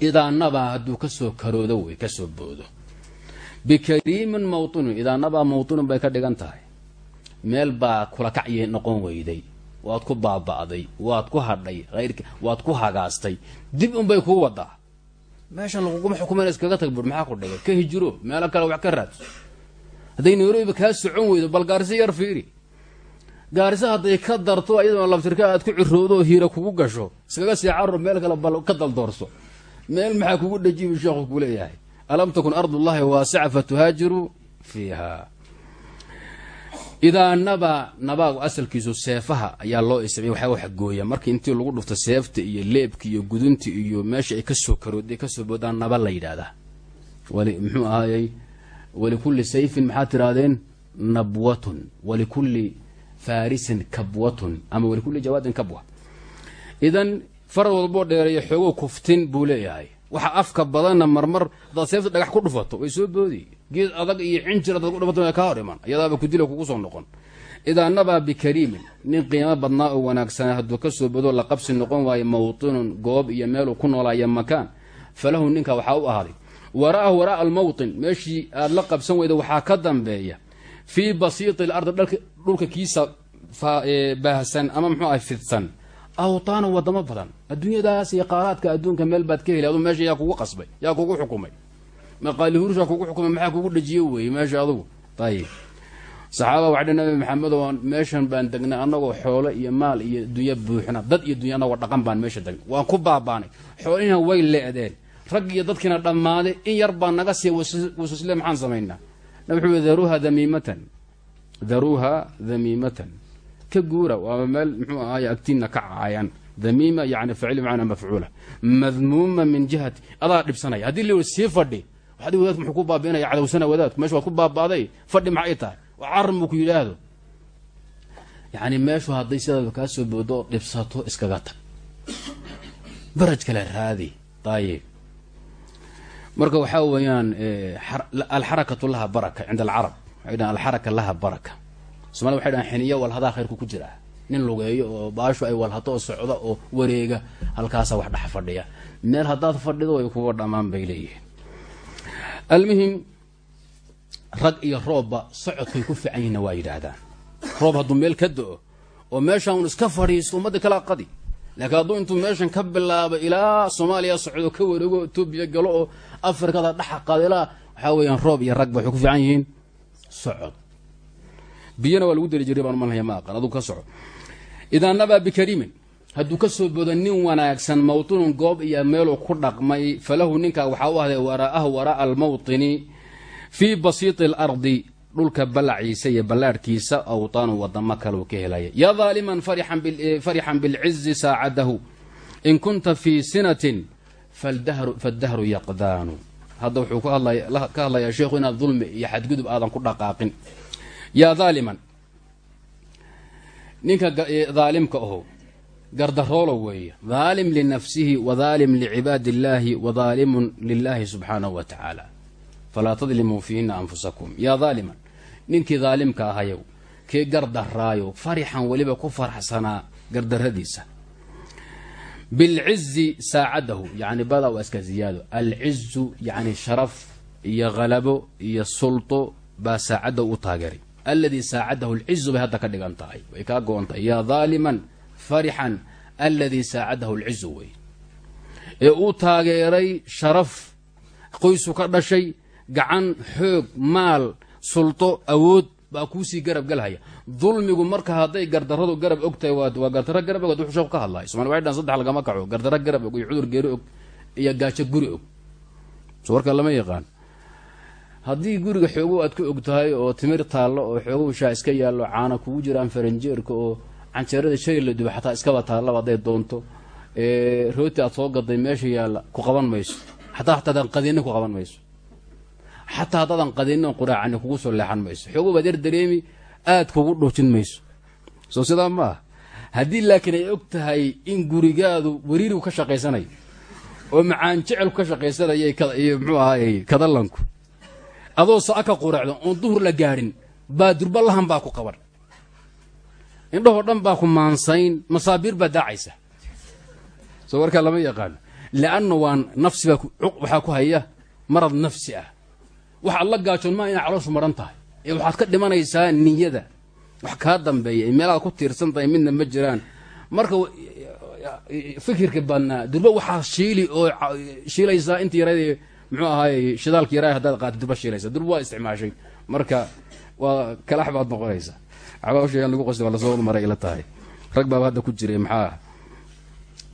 idaa nabaa hadduu kasoo karoodo wey kasoo boodo bikariimin mawطinun idaa nabaa mawطinun bay ka dhigan tahay meel baa kula kacya noqon weyday waad ku baaba'day waad ku hadhay ayrk waad ku hagaastay dib unbay kuu wadaa meeshan laguguma xukumayn iskaga tag bur maxaa ku dhigay ka hijiro meelo kale wax ka raadso hadday nairobiba kaa socon weydo bal gaarisa yar fiiri gaarisa hadday ka darto iyadoo labtirka aad ku ciroodo hiira kugu gasho iskaga sii carro meel kale bal ka daldoorso meel maxaa kugu dhajibu sheekhu ku leeyahay alam takun ardullahi waasica fatuhaajiru fiiha idaa nabaa nabaagu asalkiisu seefaha ayaa loo isticmay waxaa wax gooya markii intii lagu dhufto seefta iyo leebka iyo gudunta iyo meesha ay ka soo karooday ka soo boodaan naba la yidhaahdaa wali muxuu ahaayey walikulli sayfin maxaad tirahdeen nabwatun walikulli farisin kabwatun ama walikulli jawaadin kabwa idan farad walboo dheereeya xoogow kuftin buu leeyahay waxa afka badanna marmar hadaad seefta dhagax ku dhufato way soo boodi. Geed adag iyo cinjir hadaad ku dhufato kaa hor iman iyadaaba kudila kugu soo noqon. Idaa nabaa bikariimin nin qiimo badnaa oo wanaagsanaa hadduu ka soo bodo la qabsi noqon waayo mawtinun goob iyo meeluu ku noolaaya makaan. Falahu ninka waxaa u ahaaday wara'ahu waraa'a almawtin meeshii aad la qabsan weyda waxaa ka dambeeya. Fii basiiti lardi dhulka kiisa baahsan ama muxuu ahay fidsan awtaana wadamo badan adduunyadaas iyo qaaraadka adduunka meel baad ka heli adu meesha yaa kugu qasbay yaa kugu xukumay maqaalihurshaa kugu xukumay maxaa kugu dhajiye weeye meesha adugu ayib saxaaba waxay nabi maxamed oo meeshan baan degnay annagoo xoolo iyo maal iyo dunya buuxna dad iyo dunya annagoo dhaqan baan meesha degnay waan ku baabaanay xoolihina way leedeen rag iyo dadkiina dhammaaday in yar baa naga sii wasusle maxaan samaynaa wuxuu daruuha damiimatan daruuha damiimatan ka guura waaba meel muxuu ahaay agtiinna ka caayaan. Damiima yani ficil macnaa mafcuula. Madmuuma min jihati adaa dhibsanaya. Haddii la sii fadhi waxaad wadaadku muxuu ku baabiinaya cadowsana wadaadku meesha waad ku baabaaday fadhi maxay tahay? Carar muu ku yidhaahdo. Yani meeshu hadday sidaaba kaa soo boodo oo dhibsato iskaga tag. Baraj kale raadi ayib marka waxaa weeyaan alxarakatu laha baraka cinda alcarab waxay dhahan alxaraka laha baraka somalida waxay dhahan xiniyo walhadaa khayrku ku jira. Nin lugeeyo oo baashu ay walhato oo socda oo wareega halkaasa wax dhex fadhiya. Meel haddaad fadhido way kuga dhammaan bay leeyihiin. Almuhim rag iyo roobba socodkay ku fiican yihinna waa yidhaahdaan. Roob hadduu meel ka do-o oo meeshaan un iska fadhiisto ummadda kala qadi. Laakiin hadduu intuu meeshan ka bilaabo ilaa soomaaliya socdo ka wareego etoobiya galo oo afrikada dhexa ilaa waxaa weeyaan roob iyo ragba waxay ku fiican yihiin. Socod biyana waa lagu deli jiray baan umalnaya ma aqan aduu ka soco. Idaa nabaa bikariimin hadduu ka soo boodo nin wanaagsan mawtinun goob iyo meeluu ku dhaqmay falahu ninkaa waxaa u ahday waraa'ahu waraa'a almawtini fii basiiti alardi dhulka ballaciisa iyo ballaadhkiisa awtaanu wadamo kaleu ka helaya yaa daaliman farixan bilcizi saacadahu in kunta fii sinatin fadahru yaqdaanu. Hadda wuxuu ka hadlayaa sheekhu inaad dulmi iyo xadgudub aadan ku dhaqaaqin yaa daaliman ninka daalimka aho gardaroolo weeye. Daalim linafsihi wadaalim licibaadi illaahi wadaalimun lilaahi subxaanahu wa tacaala. Falaa tadlimuu fiihina anfusakum. Yaa daaliman ninkii daalimka ahayow kii gardaraayo farixan weliba ku faraxsanaa gardaradiisa bilcizi saacadahu yani badaa waa iska ziyaado. Alcizu yani sharaf iyo halabo iyo sulto baa saacadda u taageeray alladii saacadahu alcizu bay hadda ka dhigan tahay. Way kaa go-on tahay. Yaa daaliman farixan alladii saacadahu alcizu wey ee uu taageeray sharaf qoysu ka dhashay gacan xoog maal sulto awood baa kuusii garab galhaya. Dulmigu marka hadday gardaradu garab og tahay waa gardaro garab og wuxuu sheeku ka hadlay somali waxay dhan saddex lagama kaco. Gardaro garab og iyo cudur geeri og iyo gaajo guri og. So warka lama yaqaan haddii guriga xoogow aad ka og tahay oo timir taallo oo xoogow shaa iska yaallo caana kugu jiraan faranjeerka oo canjeerada shay la duba xataa iskaba taallaba hadday doonto. Rooti aad soo gaday meesha yaalla ku qaban mayso. Xataa hataadan qadinin ku qaban mayso. Xataa haddaadan qadinin quraacani kugu soo leexan mayso. Xoogow baad yar dareemi aad kugu dhuujin mayso. Soo sidaa ma ah haddii laakiin ay og tahay in gurigaadu wariirigu ka shaqaysanayo oo macaan jecelku ka shaqaysanaya iyo muxuu ahaay kadalanku adoo saa ka quraacdo oon duhur la gaadhin baa durba lahan baa ku qaban indhahoo dhan baa ku maansayn masaabiir baa daacaysa. Soo warkaa lama yaqaano lianna waa nafsi baa waxaa ku haya marad nafsi ah. Waxaad la gaajoon maa inay calooshu maran tahay. Ee waxaad ka dhimanaysaa niyada. Wax kaa dambeeya ee meelaad ku tiirsan tahay midna ma jiraan. Marka fikirka badnaa durba waxaa shiili oo shiilaysaa inta yarad muxuu ahaay shidaalka yaraa haddaad qaata durba shiilaysa. Durba waa isticmaashay. Marka waa kalax baad noqonaysa waxbaa lagu qosta waa la soo maray ila tahay. Rag baaba hadda ku jiray maxaa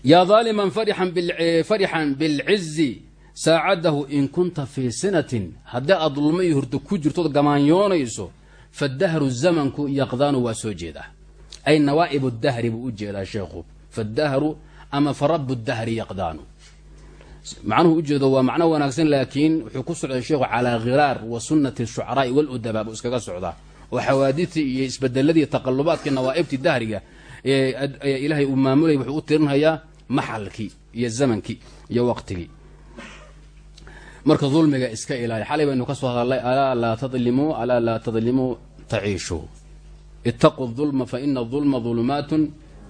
yaa daaliman farixan bilcizi saacadahu in kunta fii sinatin. Haddii aad dulmo iyo hurdo ku jirtood gamaanyoonayso fadahru zamanku yaqdaanu waa soo jeedaa. Ay nawaa'ibu dahri buu u jeedaa sheekhu. Fadahru ama farabu dahri yaqdaanu macnuhu ujeedo waa macno wanaagsan laakiin wuxuu ku socday sheekhu calaa khiraar wa sunnati shucaraa'i waludabaa buu iskaga socdaa. Oo xawaadidtii iyo isbedeladii taqalubaadkii nawaa'ibtii dahriga ee ilaahay uu maamulayay wuxuu u tirinhayaa maxalkii iyo zamankii iyo waqtigii. Marka dulmiga iska ilaaliya xalay baynu ka soo hadalnay alaa laa tadlimuu alaa laa tadlimuu taciishuu itaquu dulma fa ina dulma dulumaatun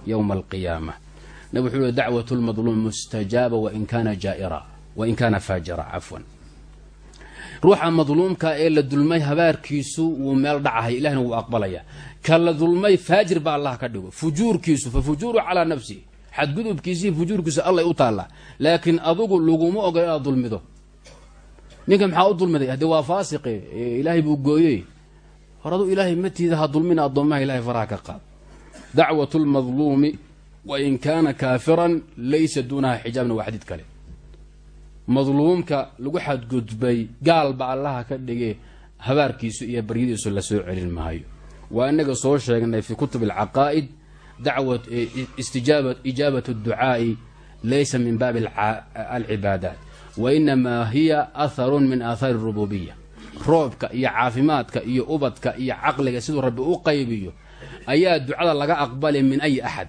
yowma alqiyaama nabig wuxuu yihi dacwat lmadluum mustajaaba wain kaana jaaira wain kaana faajira cafwan ruuxa madluumka ee la dulmay habaarkiisu wuu meel dhacahay ilahna wuu aqbalaya ka la dulmay faajir ba allah ka dhigo fujuurkiisu fa fujuuru calaa nafsihi xadgudubkiisii fujuurkiisu allay u taallaa laakiin adugu laguma ogola inaad dulmido ninka maxaa u dulmiday haddii waa faasiqe ilaahay buu gooyey hor adu ilaahay matiida ha dulmina addoommaha ilahay faraha ka qaad dacwat lmadluumi wain kaana kaafiran laysa duunaha xijaabna waa xadiid kale. Madluumka lagu xadgudbay gaalba allaha ka dhige habaarkiisu iyo baryadiisu la soo celin maayo. Waa inaga soo sheegnay fi kutub alcaqaa'id dacwat istijaabat ijaabat adducaa'i laysa min baabi alcibaadaat. Wa inamaa hiya atharun min aathaari rububiya roobka iyo caafimaadka iyo ubadka iyo caqliga siduu rabbi u qaybiyo ayaa ducada laga aqbalay min ayi axad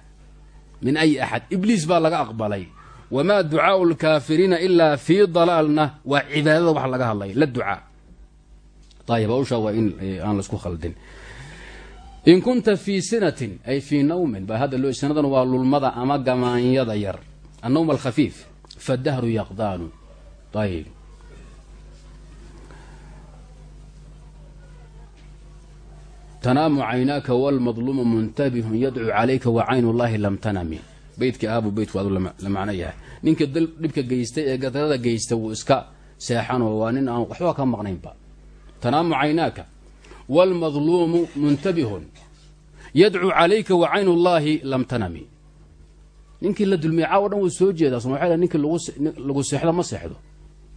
min ayi axad. Ibliis baa laga aqbalay. Wamaa ducaau lkaafiriina ilaa fii dalaalna. Waa cibaadada wax laga hadlay la ducaa. Ayib hawsha waa in aan la isku khaldin. In kunta fii sinatin ay fii nawmin ba hadda loo sinadan waa lulmada ama gamaanyada yar. Annawm alkhafiif fadahru yaqdaanu. Ayib tanaamu caynaaka wlmadluumu muntabihun yadcuu calayka wa caynu llahi lam tanami beytkii aabu beytku adu la macno yahay. Ninka dhibka geystay ee gadarada geysta wuu iska seexanoo waa nin aan waxba ka maqnaynba. Tanaamu caynaaka wlmadluumu muntabihun yadcuu calayka wa caynu llaahi lam tanami ninkii la dulmiyey caawo dhan wuu soo jeedaa soma ninkii lagu seexdo ma seexdo.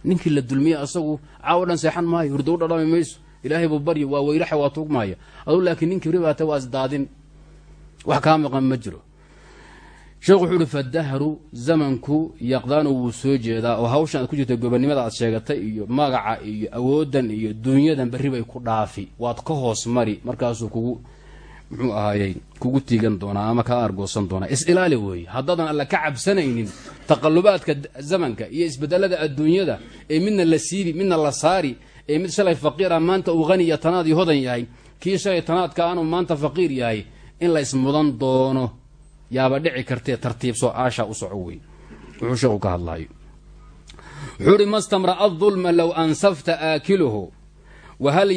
Ninkii la dulmiyey asagu caawo dhan seexan maayo hurdo u dhadhami mayso ilaahay buu baryi waa weylaxa waa tuugmaaya aduu laakiin ninkii ribaata waa isdaadin wax kaa maqan ma jiro. Sheekhu wuxuu uhi fadahru zamanku yaqdaanu wuu soo jeedaa oo hawshan aad ku jirta gobonimada aad sheegatay iyo magaca iyo awoodan iyo dunyadan berri bay ku dhaafi. Waad ka hoos mari. Markaasuu kugu muxuu ahaayey kugu tiigan doonaa ama kaa argoosan doonaa. Is-ilaali weeye. Haddaadan alla ka cabsanaynin taqalubaadka zamanka iyo isbedelada adduunyada ee midna la siibi midna la saari ee mid shalay faqiir ah maanta uu haniya tanaad iyo hodan yahay. Kii shalay tanaadka aanu maanta faqiir yahay in la ismudan doono yaaba dhici kartee tartiibsoo aasha u soco wey wuxuu sheekhu ka hadlayo wuxuu uhi mastamra'a low ansafta aakiluhu wahal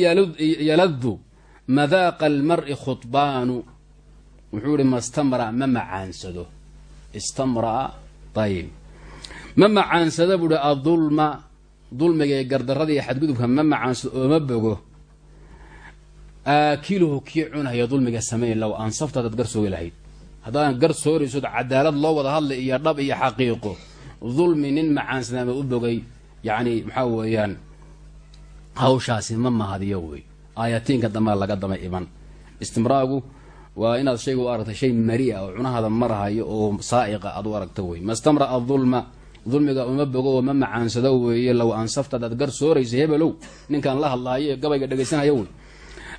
yaladu madaaqa almar'i khudbaanu. Wuxuu ihi mastamra ma macaansado. Istamra'a ayib ma macaansada buu hi adulma dulmiga ee gardarada iyo xadgudubka ma macaansado oo ma bogo. Aakiluhu kii cunaya dulmiga sameyn low ansafta hadaad gar soogi lahayd. Haddaadan gar soorayso cadaalad loo wada hadlay iyo dhab iyo xaqiiqo dulmi nin macaansadaama u bogay? Yacni maxaa weeyaan hawshaasi ma mahadiyo wey. Aayatiinka dambea laga dama iman. Istimraagu waa inaad shayga u aragtay shay maria oo cunahada marahayo oo saa'iqa aad u aragta wey. Mastamra'a dulma dulmiga uma bogo oo ma macaansado weeye low ansafta hadaad gar sooraysa hebelow. Ninkaan la hadlaayo ee gabayga dhegaysanaya wey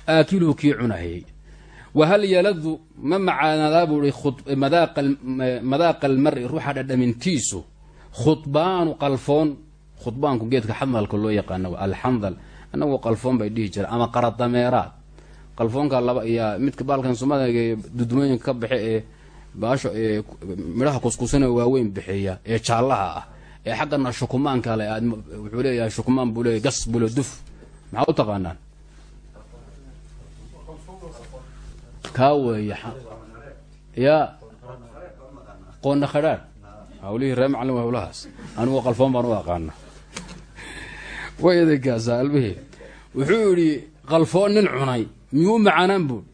aakiluhu kii cunahayay wahal yaladu ma macaanadaa buu i madaaqa almari ruuxa dhadhamintiisu. Khudbaanu qalfoon khudbaanku geedka xandalka loo yaqaano alxandal. Anagu qalfoon bay dhihi jireen ama qaradameeraad. Qalfoonka laba iyo midka baalkan somaliga dudmooyinka ka baxe ee baasho midhaha kuskusana waaweyn bixiya ee jaallaha ah. Ee xaggana shukumaanka le wuxuu leeyahay shukumaan buu leeyahy gas bulo duf. Maxaa u taqaanaan? Kaa weeye yaa qoonna khadhaadh hawlihii ree macalin hawlahaas. Anigu qalfoon baan u aqaana way edegaasa albihii wuxuu yidhi qalfoon nin cunay miyuu macaanaan buud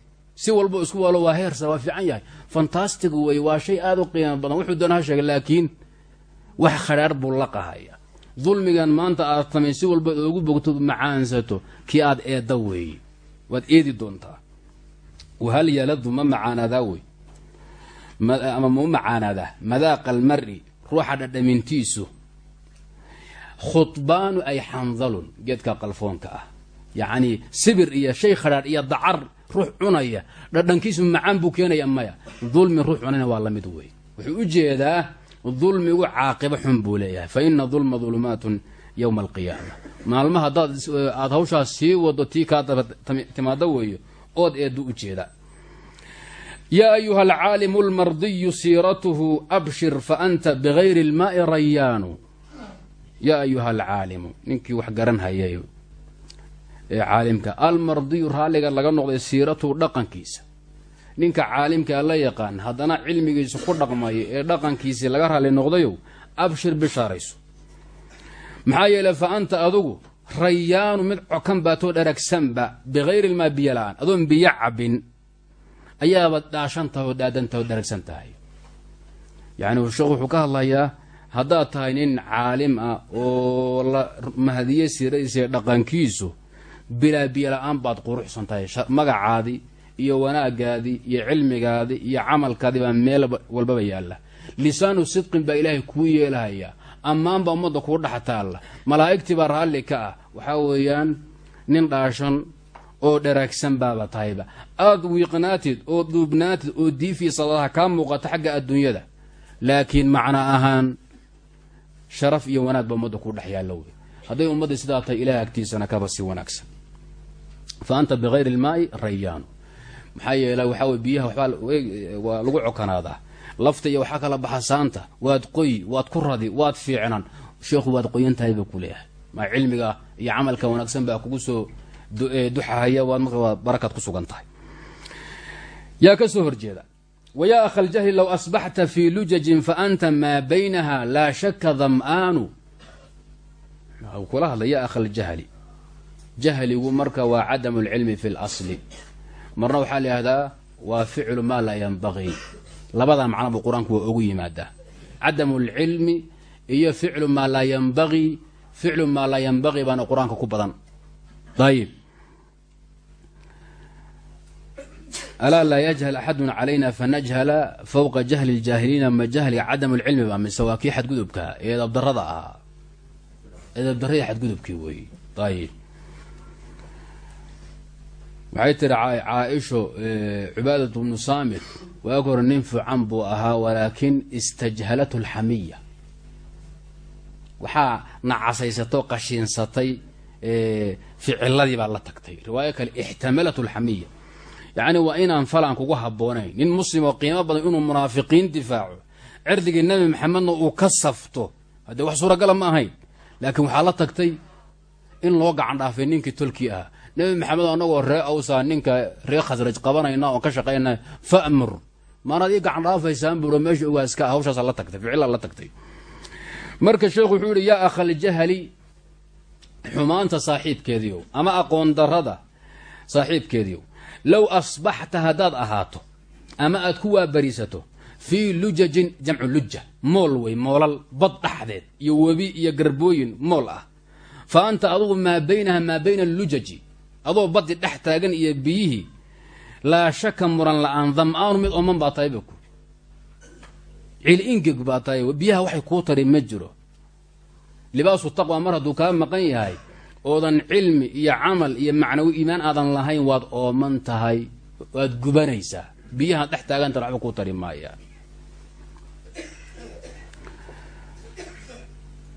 si walba isku walo waa heersa waa fiican yahay. Fantastic wey waa shay aada u qiimo badan. Wuxuu doona ha sheegay laakiin wax khadhaadh buu la qahaya dulmigan maanta aad tamayn si walba oogu bogto macaansato kii aad eedda weeye waad eedi doontaa. Wahal yaladu ma macaanaadaa wey. Ama mau macaanaadaa? Madaaqa almari ruuxa dhadhamintiisu. Khudbaanu ay xandalun geedka qalfoonka ah. Yacni sibir iyo shay khadhaadh iyo dacar ruux cunaya. Dhadhankiisu macaan buu keenaya maya. Dulmi ruux cunayna waa la mid wey wuxuu u jeedaa dulmigu caaqibo xun buu leeyahay. Fa ina dulma dulumaatun yowma alqiyaama. Maalmaha haddaad aada hawshaas sii wado tii kaa daba timaado weeyo ood eedbu u jeedaa. Yaa ayuha alcaalimu lmardiyu siiratuhu abshir fa anta bigayri اlmaai rayaanu yaa ayuha alcaalimu ninkii wax garan hayay ee caalimka almardiyu raalliga laga noqday siiratuhu dhaqankiisa. Ninka caalimkaa la yaqaan haddana cilmigiisa ku dhaqmaya ee dhaqankiisii laga raalli noqdayow abshir bishaarayso maxaa yeeley fa anta adugu rayaanu mid cokan baatoo dharagsanba bikayri ilmaa biyo la'aan adoon biyo cabin ayaabaad dhaashan tahay oo dhaadantahay oo dharagsan tahay yacni sheekhu wuxuu ka hadlayaa haddaad tahay nin caalim ah oo la mahadiye siiradiisa dhaqankiisu bilaa biyo la'aan baad quruxsan tahay magacaadii iyo wanaagaadii iyo cilmigaadii iyo camalkaadii baa meel walbaba yaalla. Lisaanu sidqin baa ilaahay kuu yeelahayaa ammaan baa ummadda kuu dhex taalla. Malaa'igtii baa raalli ka ah. Waxaa weeyaan nin dhaashan oo dharaagsan baaba tahayba. Aada wiiqnaatid oo duubnaatid oo diifii sadadaha kaa muuqata xagga adduunyada. Laakiin macno ahaan sharaf iyo wanaag baa ummadda kuu dhex yaallo wey. Hadday ummaddii sidaa tahay ilahay agtiisana kaba si wanaagsan fa anta bikayri ilmaai rayaanu maxaa yeele waxaa biyaha waxbaa waa lagu cokanaadaa lafta iyo waxaa kala baxa saanta waad qoyi waad ku radi waad fiicnan. Sheekhu waad qoyan tahay buu ku leeyahay. Maa cilmiga iyo camalka wanaagsan baa kugu soo duxahaya waad marka barakaad ku sugan tahay. Yaa ka soo horjeeda. Wayaa akha ljahli low asbaxta fii lujajin fa anta maa baynaha laa shaka dam'aanu kula hadla yaa akha ljahli jahligu marka waa cadamu lcilmi fi lasli marna waxaa la yihahdaa waa ficlu maa laa yanbagii labadaa macnaba qur'aanku waa ogu yimaadaa. Cadamu lcilmi iyo ficlu maa laa yanbagii ficlu maa laa yanbagii baana qur'aanka ku badan. Ayib alaa laa yajhal axadun calayna fanajhala fawqa jahli ljaahiliina ma jahliga cadamu lcilmi ba mise waa kii xadgudubka ee edabdarada ahaa. Edabdarradii xadgudubkii weeye ayib waxay tiri caaisho cubaadat bnu saamit waag hore nin fiican buu ahaa walaakin istajhalathu lxamiya waxaa nacasaysatay oo qashiinsatay ficiladii baa la tagtay. Riwaayo kale ixtamalat lxamiya yacni waa inaan falan kugu habboonayn. Nin muslim oo qiimo badan inuu munaafiqiin difaaco cirdigii nebi maxamedna uu ka safto. Haddee wax suuragala ma ahayn. Laakiin waxaa la tagtay in loo gacan dhaafay ninkii tolkii ahaa nebi maxamed anagoo ree awsaa ninka ree khasraj qabanayna oo ka shaqayna famur. Maanaad ii gacan dhaafaysaan buuro meesha ogaaska hawshaasa la tagtay ficilaa la tagtay. Marka sheekhu wuxuu yihi yaa akhaljahali xumaanta saaxiibkeediiow ama aqoon darada saaxiibkeediiow low asbaxta haddaad ahaato ama aad ku waabariisato fii lujajin jamcu luja mool wey moolal bad dhaxdeed iyo webi iyo garbooyin mool ah fa anta adugu maa baynaha maa bayna alujaji adoo baddi dhex taagan iyo biyihii laa shaka muran la'aan dam-aanu mid ooman baa tahay ba ku cili ingeg baa tahay biyaha waxay kuu tari ma jiro. Libaasu taqwa mar hadduu kaa maqan yahay oodan cilmi iyo camal iyo macnawi iimaan aadan lahayn waad ooman tahay waad gubanaysaa. Biyaha dhex taagantana waxba kuu tari maayaan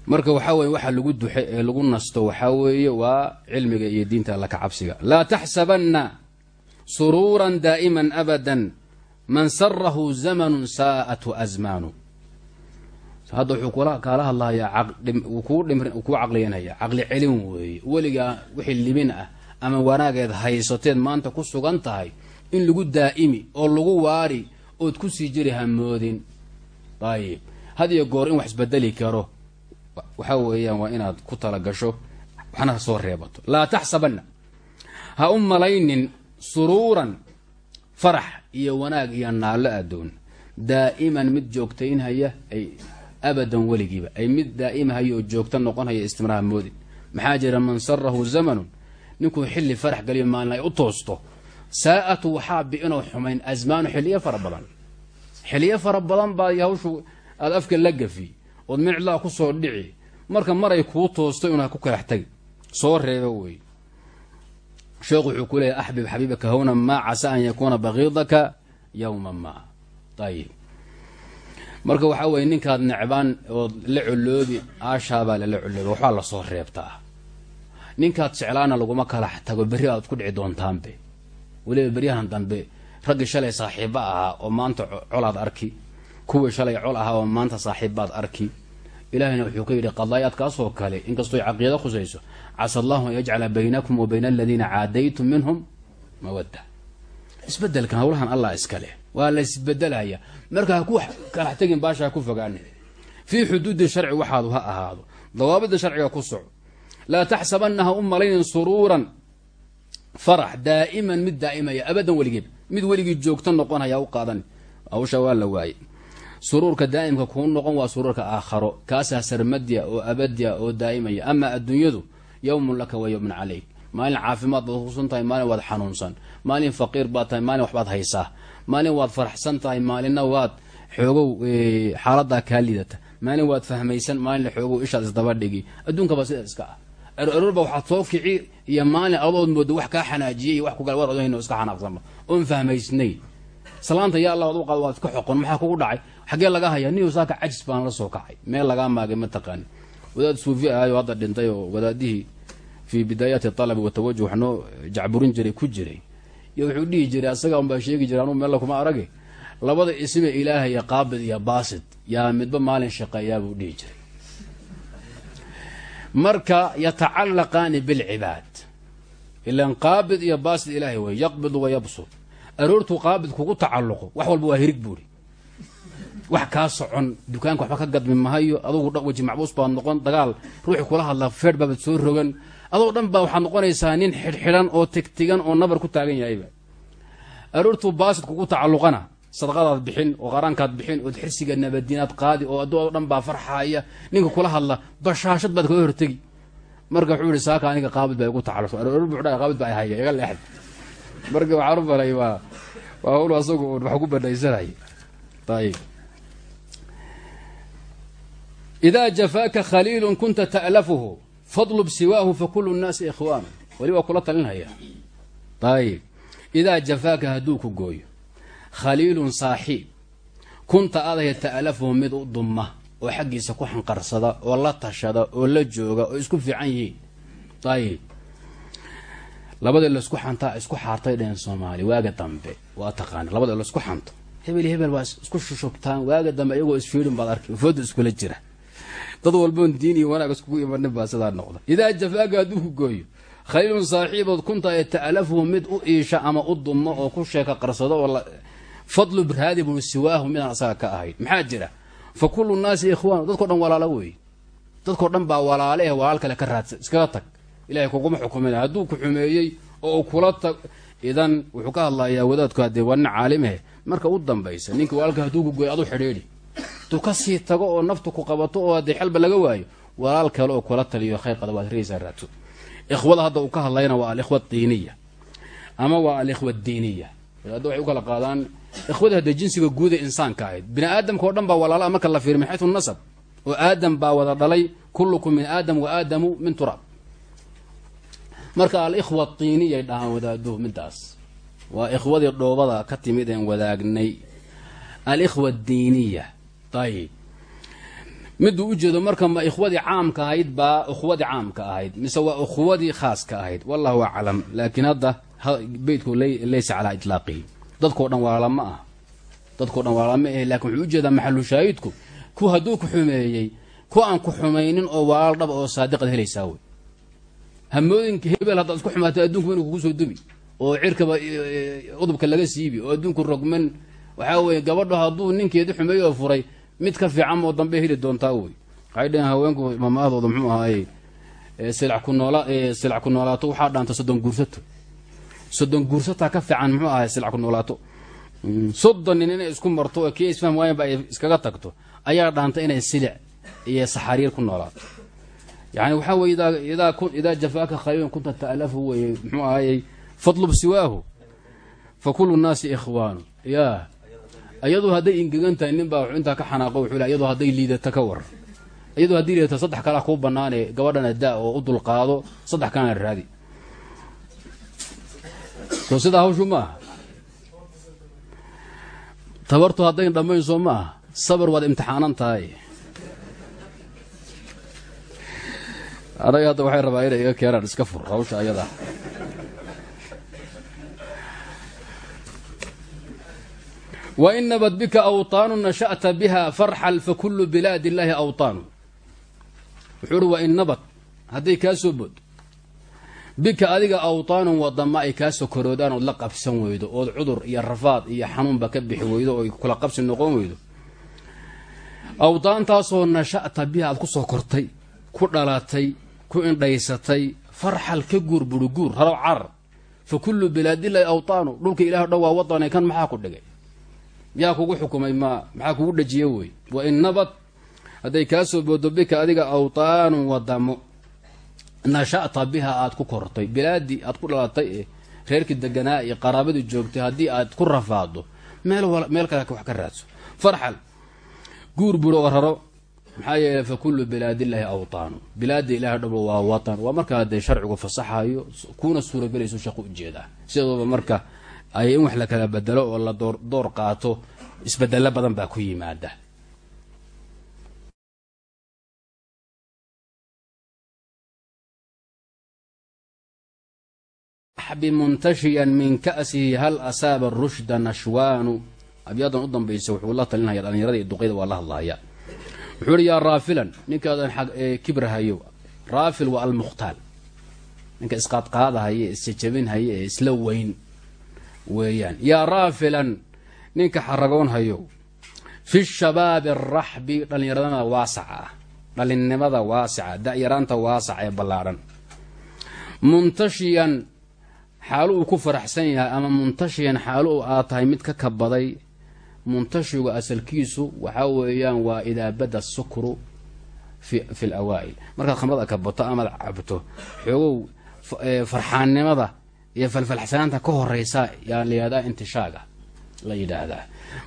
marka waxaa weye waxa lagu duxe ee lagu nasto waxaa weeye waa cilmiga iyo diinta alla ka cabsiga laa taxsabanna suruuran daa'iman abadan man sarahu zamanun saa'atu asmaanu hadda wuxuu kaala hadlahayaa kuu caqliyanaya. Caqli celin weeye. Weligaa wixii libin ah ama wanaageed haysateed maanta ku sugan tahay in lagu daa'imi oo lagu waari ood ku sii jiri hamoodin. Ayib had iyo goor in wax isbedeli karo waxaa weeyaan waa inaad ku tala gasho waxna soo reebato. Laa taxsabanna ha u malaynin suruuran farax iyo wanaag iyo naallo addoon daa'iman mid joogtaynhaya ay abadan weligiiba. Ay mid daa'imahaya oo joogta noqonhaya istimraha moodin maxaa jira man sarahu zamanun ninkuu xilli farax galiyo maalin ay u toosto. Saa'atu waxaa bi'inoo xumayn asmaanu xilliyo fara badan. Xilliyo fara badan baa hawshu aada afka la gafi ood miclaa ku soo dhici. Marka maray kuu toosto inaa ku kalax soo reeba wey. Sheekhu wuxuu ku leeyahy axbib xabiibaka hawna maa casa an yakuuna bakiidaka yowma ma. Ayib marka waxaa weye ninkaad necbaan ood la coloobi aashaabaa lala coloobi waxbaa la soo reebtaa. Ninkaad jeclaana laguma kala tago berri aad ku dhici doontaanbe. Weliba beryahan dambe raggii shalay saaxiiba ahaa oo maanta colaad arki kuwii shalay col ahaa oo maanta saaxiibbaad arki. Ilahayna wuxuu ka yidhi qadaayaadkaasoo kale inkastoo caqiida khusayso casa allahu an yajcala baynakum wa bayna aladiina caadaytum minhum mawadda. Isbedelkan howlahan allah iska leh. Waa la isbedelaya marka ha ku kalax tegin baasha ha ku fogaani. Fii xuduudi sharci waxaadu ha ahaado. Dawaabida sharciga ku soco laa taxsabanaha u malaynin suruuran farax daa'iman mid daa'imaya abadan weligeed. Mid weligii joogto noqonaya u qaadan. Hawsha waa la waaye suruurka daa'imka kuu noqon waa suruurka aakharo kaasaa sarmadiya oo abadiya oo daa'imaya. Ama adduunyadu yowmun laka wa yowmun calayk. Maalin caafimaad baad kusan tahay maalin waad xanuunsan. Maalin faqiir baad tahay maalin waxbaad haysaa. Maalin waad faraxsan tahay maalinna waad xoogow xaaladaa kaa liidata. Maalin waad fahmaysan maalinna xoogow ishaad isdaba dhigi. Adduunkaba sida iska ah. Aroorba waxaad soo kici iyo maalin adood moodo wax kaa xanaajiyay iyo wax kugal war odayn iska xanaaqsanba oon fahmaysnayn salaanta yaa allah ad u qaad waad iska xoqon maxaa kugu dhacay xaggee laga haya niyo saaka cajis baan la soo kacay. Meel lagaa maagay ma taqaani wadaad suufi ahayo hadda dhintay oo wadaadihii fii bidaayaati talabi watawajuh wax noo jacburin jiray ku jiray. Iyo wuxuu dhihi jiray asaga unbaa sheegi jiray anuu meella kuma arage. Labada isme ilaahaya qaabid iyo baasid yaa midba maalin shaqeeyaa buu dhihi jiray. Marka yatacallaqaani bilcibaad. Ilan qaabid iyo baasid ilaahay wey yaqbidu wa yabsud. Aroortuu qaabid kugu tacalluqo wax walba waa hirig buuri wax kaa socon dukaanka waxba ka gadmi mahayo adugu weji macbuus baad noqon dagaal ruuxi kula hadlaa feedh baabad soo rogan. Adoo dhan baa waxaad noqonaysaa nin xidhxidhan oo tegtigan oo nabar ku taagan yahayba aroortuu baasid kugu tacalluqana sadaqadaad bixin oo qaraankaad bixin ood xirsiga nabadiinaad qaadi oo adoo dhan baa farxaaya ninka kula hadla bashaashad baad kaga hortegi marka wuxuu yihi saaka aniga qaabid baa igu tacalluqsan aroor buu dhahay qaabid baa haya iga leexda marka waxaan u balay waa waa hawl asagu wax ku banaysanaya ayib idaa jafaaka khaliilun kunta ta'lafuhu fadlub siwaahu fakulu nnaasi ikhwaanu weli waa kula talinhaya ayib idaa jafaaka hadduu ku gooyo khaliilun saaxiib kunta adaya ta'lafuhu mid u dumma oo xaggiisa ku xanqarsada oo la tashada oo la jooga oo isku fiican yihiin ayib labada la isku xantaa isku xaartay dhehen soomaali waaga dambe waa taqaana labada la isku xanto hebel hebel waa isku shushubtaan waaga dambe iyagoo dad walboon diin iyo wanaag iskugu imanin baa sidaa noqda. Idaa jafaaga hadduu ku gooyo khaliilun saaxiibood kunta yata'alafuhu mid u iisha ama u dummo oo ku sheeka qarsado oo fadlu raadibun siwaahu midaan asaga ka ahayn. Maxaa jira? Fa kullu naasi ikhwaanu dadko dhan walaalo weeye. Dadkoo dhan baa walaale eh walaal kale ka raadsa iskaga tag. Ilahay kuguma xukumina. Hadduu ku xumeeyey oo kula tag idan wuxuu ka hadlayaa wadaadku haddee waa nin caalimehe marka u dambaysa ninka walaalka hadduu ku gooyo adu xidhiidhi hadduu ka sii tago oo naftu ku qabato oo haddee xelba laga waayo walaal kale oo kula taliyo. Khayr qada waad reysaa raadso. Ikhwada hadda uu ka hadlayna waa alikhwa diiniya ama waa alikhwa diiniya hadda waxay u kala qaadaan ikhwada haddee jinsiga guuda insaanka ahayd. Bini aadamka o dhan baa walaala marka la fiiriy min xaytu nasab. Oo aadam baa wada dhalay kullukum min aadam wa aadamu min turaab marka alikhwa tiiniyay dhahaan wadaaduhu midaas waa ikhwadii dhoobada ka timid een wadaagnay alikhwa diiniya ayib miduu ujeedo marka ma ikhwadii caamka ahayd baa ikhwadii caamka ahayd mise waa ikhwadii khaaska ahayd. Wallahu aclam laakiin hadda beytku laysa calaa itlaaqihi dadkao dhan walaala ma ah dadkao dhan walaala ahe laakiin wuxuu u jeedaa maxalu shaahidku. Ku hadduu ku xumeeyey ku aan ku xumaynin oo walaal dhaba oo saadiqad helaysaa wey. Hamooyinka hebel haddaad isku xumaatay adduunku inuu kugu soo dubi oo cirkaba udubka laga siibi oo adduunku rogman. Waxaa weye gabadho hadduu ninkeedi xumeeyo oo furay mid ka fiican moo dambe heli doontaa wey waxay dhaheen haweenku mamaadooda muxuu ahaaye silac ku noola silac ku noolaato waxaa dhaanta soddon guursato. Soddon guursataa ka fiican muxuu ahay silac ku noolaato. Soddon nin inay isku marto oo kii isfaham waayanba ay iskaga tagto ayaa dhaanta inay silic iyo saxariir ku noolaato. Yani waxaa weye idaa idaa jafaaka khaliilun kunta ta'lafu weye muxuu ahayey fadlub siwaahu fa kullu nnaasi ikhwaanu ya iyadoo hadday ingegan tahay nin baa intaa ka xanaaqo wuxuu le iyadoo hadday liidata ka war iyadoo hadday liidata saddex kalea kuu banaane gabadhana da oo u dulqaado saddex kalena raadi. Soo sidaa hawshu ma aha. Tabartu haddayn dhammayn soo ma aha. Sabar waad imtixaanan tahay. Anaga hadda waxay rabaa inay iga keenaan iska fur hawsha ayadaa wain nabad bika awطaanu nasha'ta biha farxal fakulu bilaadi اllaahi awطaanu wuxuu uhi wain nabad hadday kaa soo bood bika adiga awطaanun wadama ay kaa sokoroodaan ood la qabsan weydo ood cudur iyo rafaad iyo xanuunba ka bixi weydo oo kula qabsi noqon weydo awdaantaasoo nasha'ta biha aad ku soo kortay ku dhalatay ku indhaysatay farxal ka guur buri guur halow carar fa kullu bilaadillahi awtaanu dhulka ilaah dhan waa wadane kan maxaa ku dhigay Yaa kugu xukumay ma maxaa kugu dhajiye wey? Wa in nabad hadday kaa soo boodo bika adiga awtaanun wadamo nasha'ta biha aad ku kortay. Bilaadii aad ku dhalatay ee reerkii deganaa iyo qaraabadii joogtay haddii aad ku rafaado meel kale wax ka raadso. Farxal guur buro raro maxaa yeeley fa kullu bilaadillaahi awtaanu. Bilaada ilaah dhabo waa watan. Waa markaa dee sharcigu fasaxayo kuna suuragelayso shaqo u jeedaa sidooba marka ay in wax la kala bedelo oo la door qaato. Isbedelo badan baa ku yimaada. Muntashiyan min ka'sihi hal asaaba rushda nashwaanu. Abyadan u dambaysa wuxuu la talinaya dhallinyarada iyo duqeyda waa la hadlaya wuxuu ihi yaa raafilan ninkaadan kibrahayo raafil waa almukhtaal. Ninka isqaadqaadahaya isjajabinhaya ee isla weyn weeyaan. Yaa raafilan ninka xaragoonhayo fi shabaabi araxbi dhallinyaradana waasaca. Dhalinnimada waasica da-yaraanta waasaca ee ballaadhan muntashiyan xaalo uu ku faraxsan yahay ama muntashiyan xaalo uu aad tahay mid ka kabaday muntashigu asalkiisu waxaa weeyaan waa idaa bada sukru fi lawaa'il markaad khamrada kabato amaad cabto xoogow farxaannimada iyo falfalxsanaanta ka horeysa yaa la yihahdaa intishaaga la yidhaahdaa.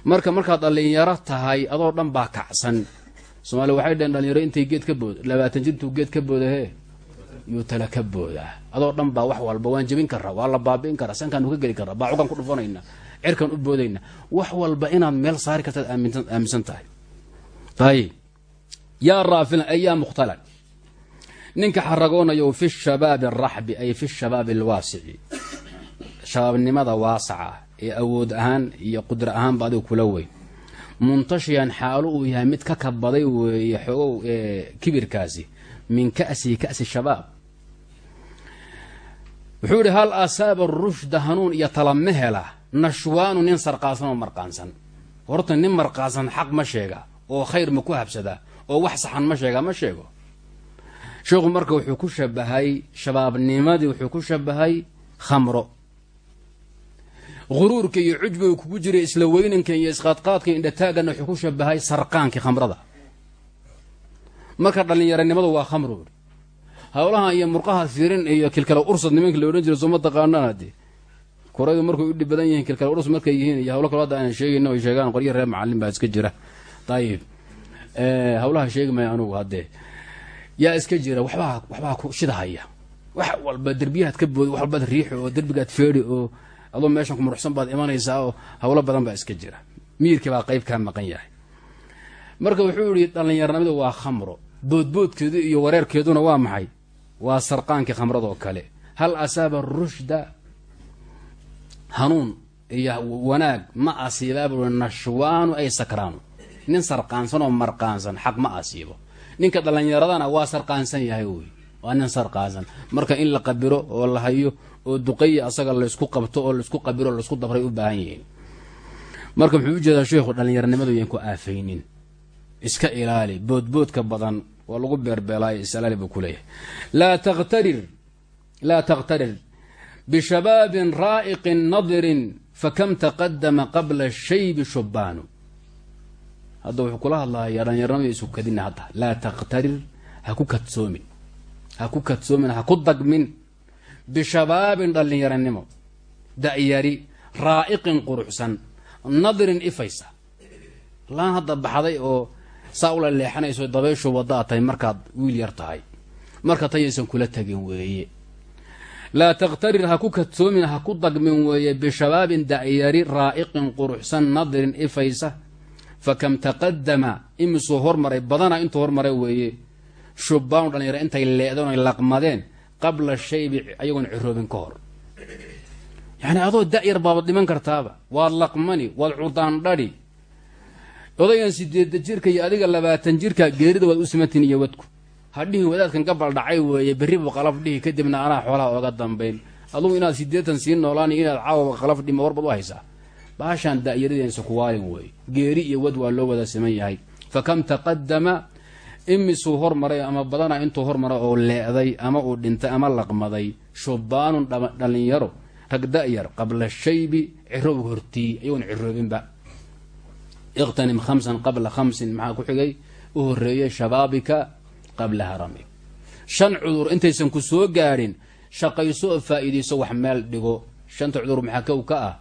Marka markaad dhalinyaro tahay adoo dhan baa kacsan. Soomaaliya waxay dhaheen dhalinyaro intay geed ka booda labaatan jirtuu geed ka booda hee yuu tala ka boodaa adoo dhan baa wax walba waan jebin karaa waa la baabi'in karaa sankaanu ka geli karaa baacugaan ku dhufanayna cirkaan u boodayna. Wax walba inaad meel saari kartaad aaminsan tahay. Ayib yaa raafilan ay yaa mukhtalan ninka xaragoonayo fi shabaabi araxbi ay fi shabaabi alwaasici. Shabaabnimada waasaca ee awood ahaan iyo qudra ahaanba adiga kula weyn. Muntashiyan xaalo uu yahay mid ka kabaday weeye xoogow kibirkaasi min ka'sihi ka'si shabaab. Wuxuu ihi hal asaaba rushda hanuun iyo talama hela? Nashwaanu nin sarqaasan oo marqaansan. Horta nin marqaansan xaq ma sheega oo khayr ma ku habsadaa oo wax saxan ma sheega ma sheego sheekhu marka wuxuu ku shabahay shabaabnimadii wuxuu ku shabahay khamro. Huruurka iyo cujbiga kugu jiray isla weynanka iyo isqaadqaadka indhataagana wuxuu ku shabahay sarqaankii khamrada. Marka dhallinyaranimadu waa khamro hawlahan iyo murqaha fiirin iyo kilkala ursad nimanka la odhan jiray soo ma taqaanaan dee koraydu markay u dhib badan yihiin kilkala urs markay yihiin iyo hawlo kalo hadda aan sheegayno ay sheegaan qoryo reer macallin baa iska jira. Ayib hawlaha sheegi maya anugu haddee yaa iska jira waxbaa waxbaa ku shidahaya. Wax walba derbiyahaad ka booda wax walbaad riixi oo derbigaad feedhi oo adoo meeshan ku muruxsan baad imanaysaa oo hawlo badan baa iska jira. Miyirkii baa qayb kaa maqan yahay. Marka wuxuu yihi dhallinyaranimadu waa khamro. Boodboodkeedu iyo wareerkeeduna waa maxay? Waa sarqaankii khamradoo kale. Hal asaaba rushda hanuun iyo wanaag ma asiibaa nashwaanu ay sakraanu. Nin sarqaansan oo marqaansan xaq ma asiibo ninka dhallinyaradana waa sarqaansan yahay wey waa nin sarqaansan. Marka in la qabiro oo la hayo oo duqeya asaga laysku qabto oo laysku qabiro laysku dabray u baahan yihiin. Marka muxuu u jeedaa sheikhu dhallinyaranimadu yan ku aafaynin. Iska ilaali boodboodka badan waa lagu beerbeelaayo isalaali buu ku leeyahay. Laa taqtarir laa taqtarir bishabaabin raa'iqin nadirin fakam taqadama qabla shaybi shubbaanu hadda wuxuu kula hadlahayaa dhallinyaranimada isu kadina hadda. Laa taqtarir ha ku kadsoomin. Ha ku kadsoomin ha ku dagmin. Bishabaabin dhallinyaranimo da'yari raa'iqin quruxsan. Nadirin ifaysa. Laan hadda baxday oo saa ula leexanayso dabayshu waddaa tahay markaad wiil yar tahay. Marka tayaysan kula tagin weeye. Laa takhtarir ha ku kadsoomin ha ku dagmin weeye. Bishabaabin da'yari raa'iqin quruxsan nadirin ifaysa fa kam taqadama imisuu hormaray badana intuu hormaray weeye. Shubbaanu dhalinyaro intay leedeen oy laqmadeen qabla shaybi ayagoon ciroobin ka hor. Yacni adoo da'yar baabad dhiman kartaaba. Waad laqmani waad cudaandhadhi odaygan sideeda jirka iyo adiga labaatan jirka geerida waad u simantiin iyo wadku. Hadhihi wadaadkan gabal dhacay weeye berri buu qalaf dhihi kadibna anaa xoolaha ooga dambayn. Adugu inaad sideetan sii noolaan iyo inaad caawa qalaf dhima warbad u haysaa baashaan da'yaridiinsa kuwaalin weeye geeri iyo wad waa loo wada siman yahay. Fa kam taqadama imisuu hormaray ama badana intuu hormaray oo leeday ama uu dhintay ama laqmaday shubbaanun dhalinyaro rag da'yar qabla shaybi cirowg hortii ayagoon ciroobinba iqtanim khamsan qabla khamsin maxaa ku xigay? U horeeyey shabaabika qabla haramik. Shan cudur intaysan ku soo gaadhin shaqayso oo faa'iidayso wax meel dhigo. Shanta cudur maxaa kow ka ah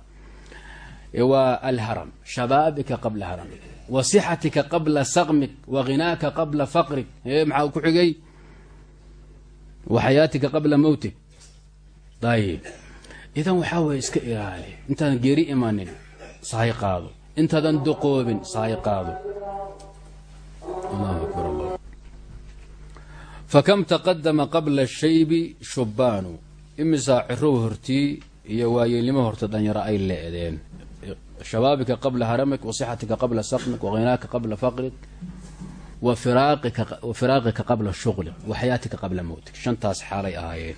waa alharam shabaabika qabla haramik wa sixatika qabla saqmik waghinaaka qabla faqrik. Maxaa ku xigay? Wa xayaatika qabla mowtik ayib idan waxaa weeye iska ilaali. Intaadan geeri imanin sahay qaado. Intaadan doqoobin sahay qaado. Fakam taqadama qabla shaybi shubbaanu? Imisaa cirow hortii iyo waayeelnimo horta dhanyaro ay leedeen shabaabika qabla haramik wa sixatika qabla saqmik waghinaaka qabla faqrik wa firaaqika qabla shuqlik wa xayaatika qabla mowtik shantaas xaalay ahaayeen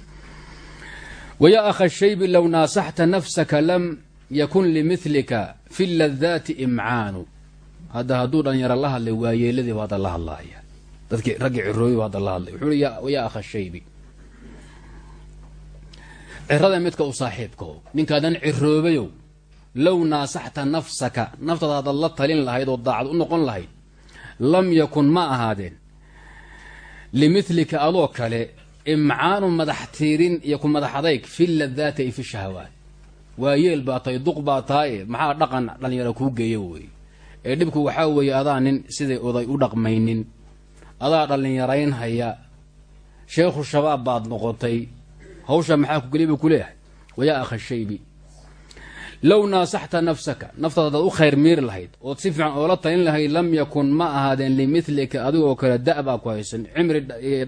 wayaa akha shaybi low naasaxta nafsaka lam yakun limidlika fi ladaati imcaanu hadda hadduu dhalinyaro la hadlay waayeeladiiba hadda la hadlaaya dadkii raggii cirooyba hadda la hadlay wuxuu i yaa akha shaybi cirada midka u saaxiibkaho ninkaadan ciroobayow low naasaxta nafsaka naftaada haddaad la talin lahayd oo daacad u noqon lahayd lam yakun ma ahaadeen. Limidlika adoo kale imcaanu madax tiirin iyo ku madax adayg fi ladaati ay fi shahawaat. Waa yeel baa tahay duq baa tahaye maxaa dhaqan dhalinyaro kuu geeya wey ee dhibku waxaa weeye adaa nin siday oday u dhaqmaynin? Adaa dhalinyarayn haya sheekhu shabaab baad noqotay hawsha maxaa ku geliy buu kuleeyahay wayaa akha shaybi low naasaxta nafsaka. Naftaad haddaad u khayr miiri lahayd ood si fiican oola talin lahayd lam yakun ma ahaadeen limidlika adigoo kale da' baa ku haysan. Cimri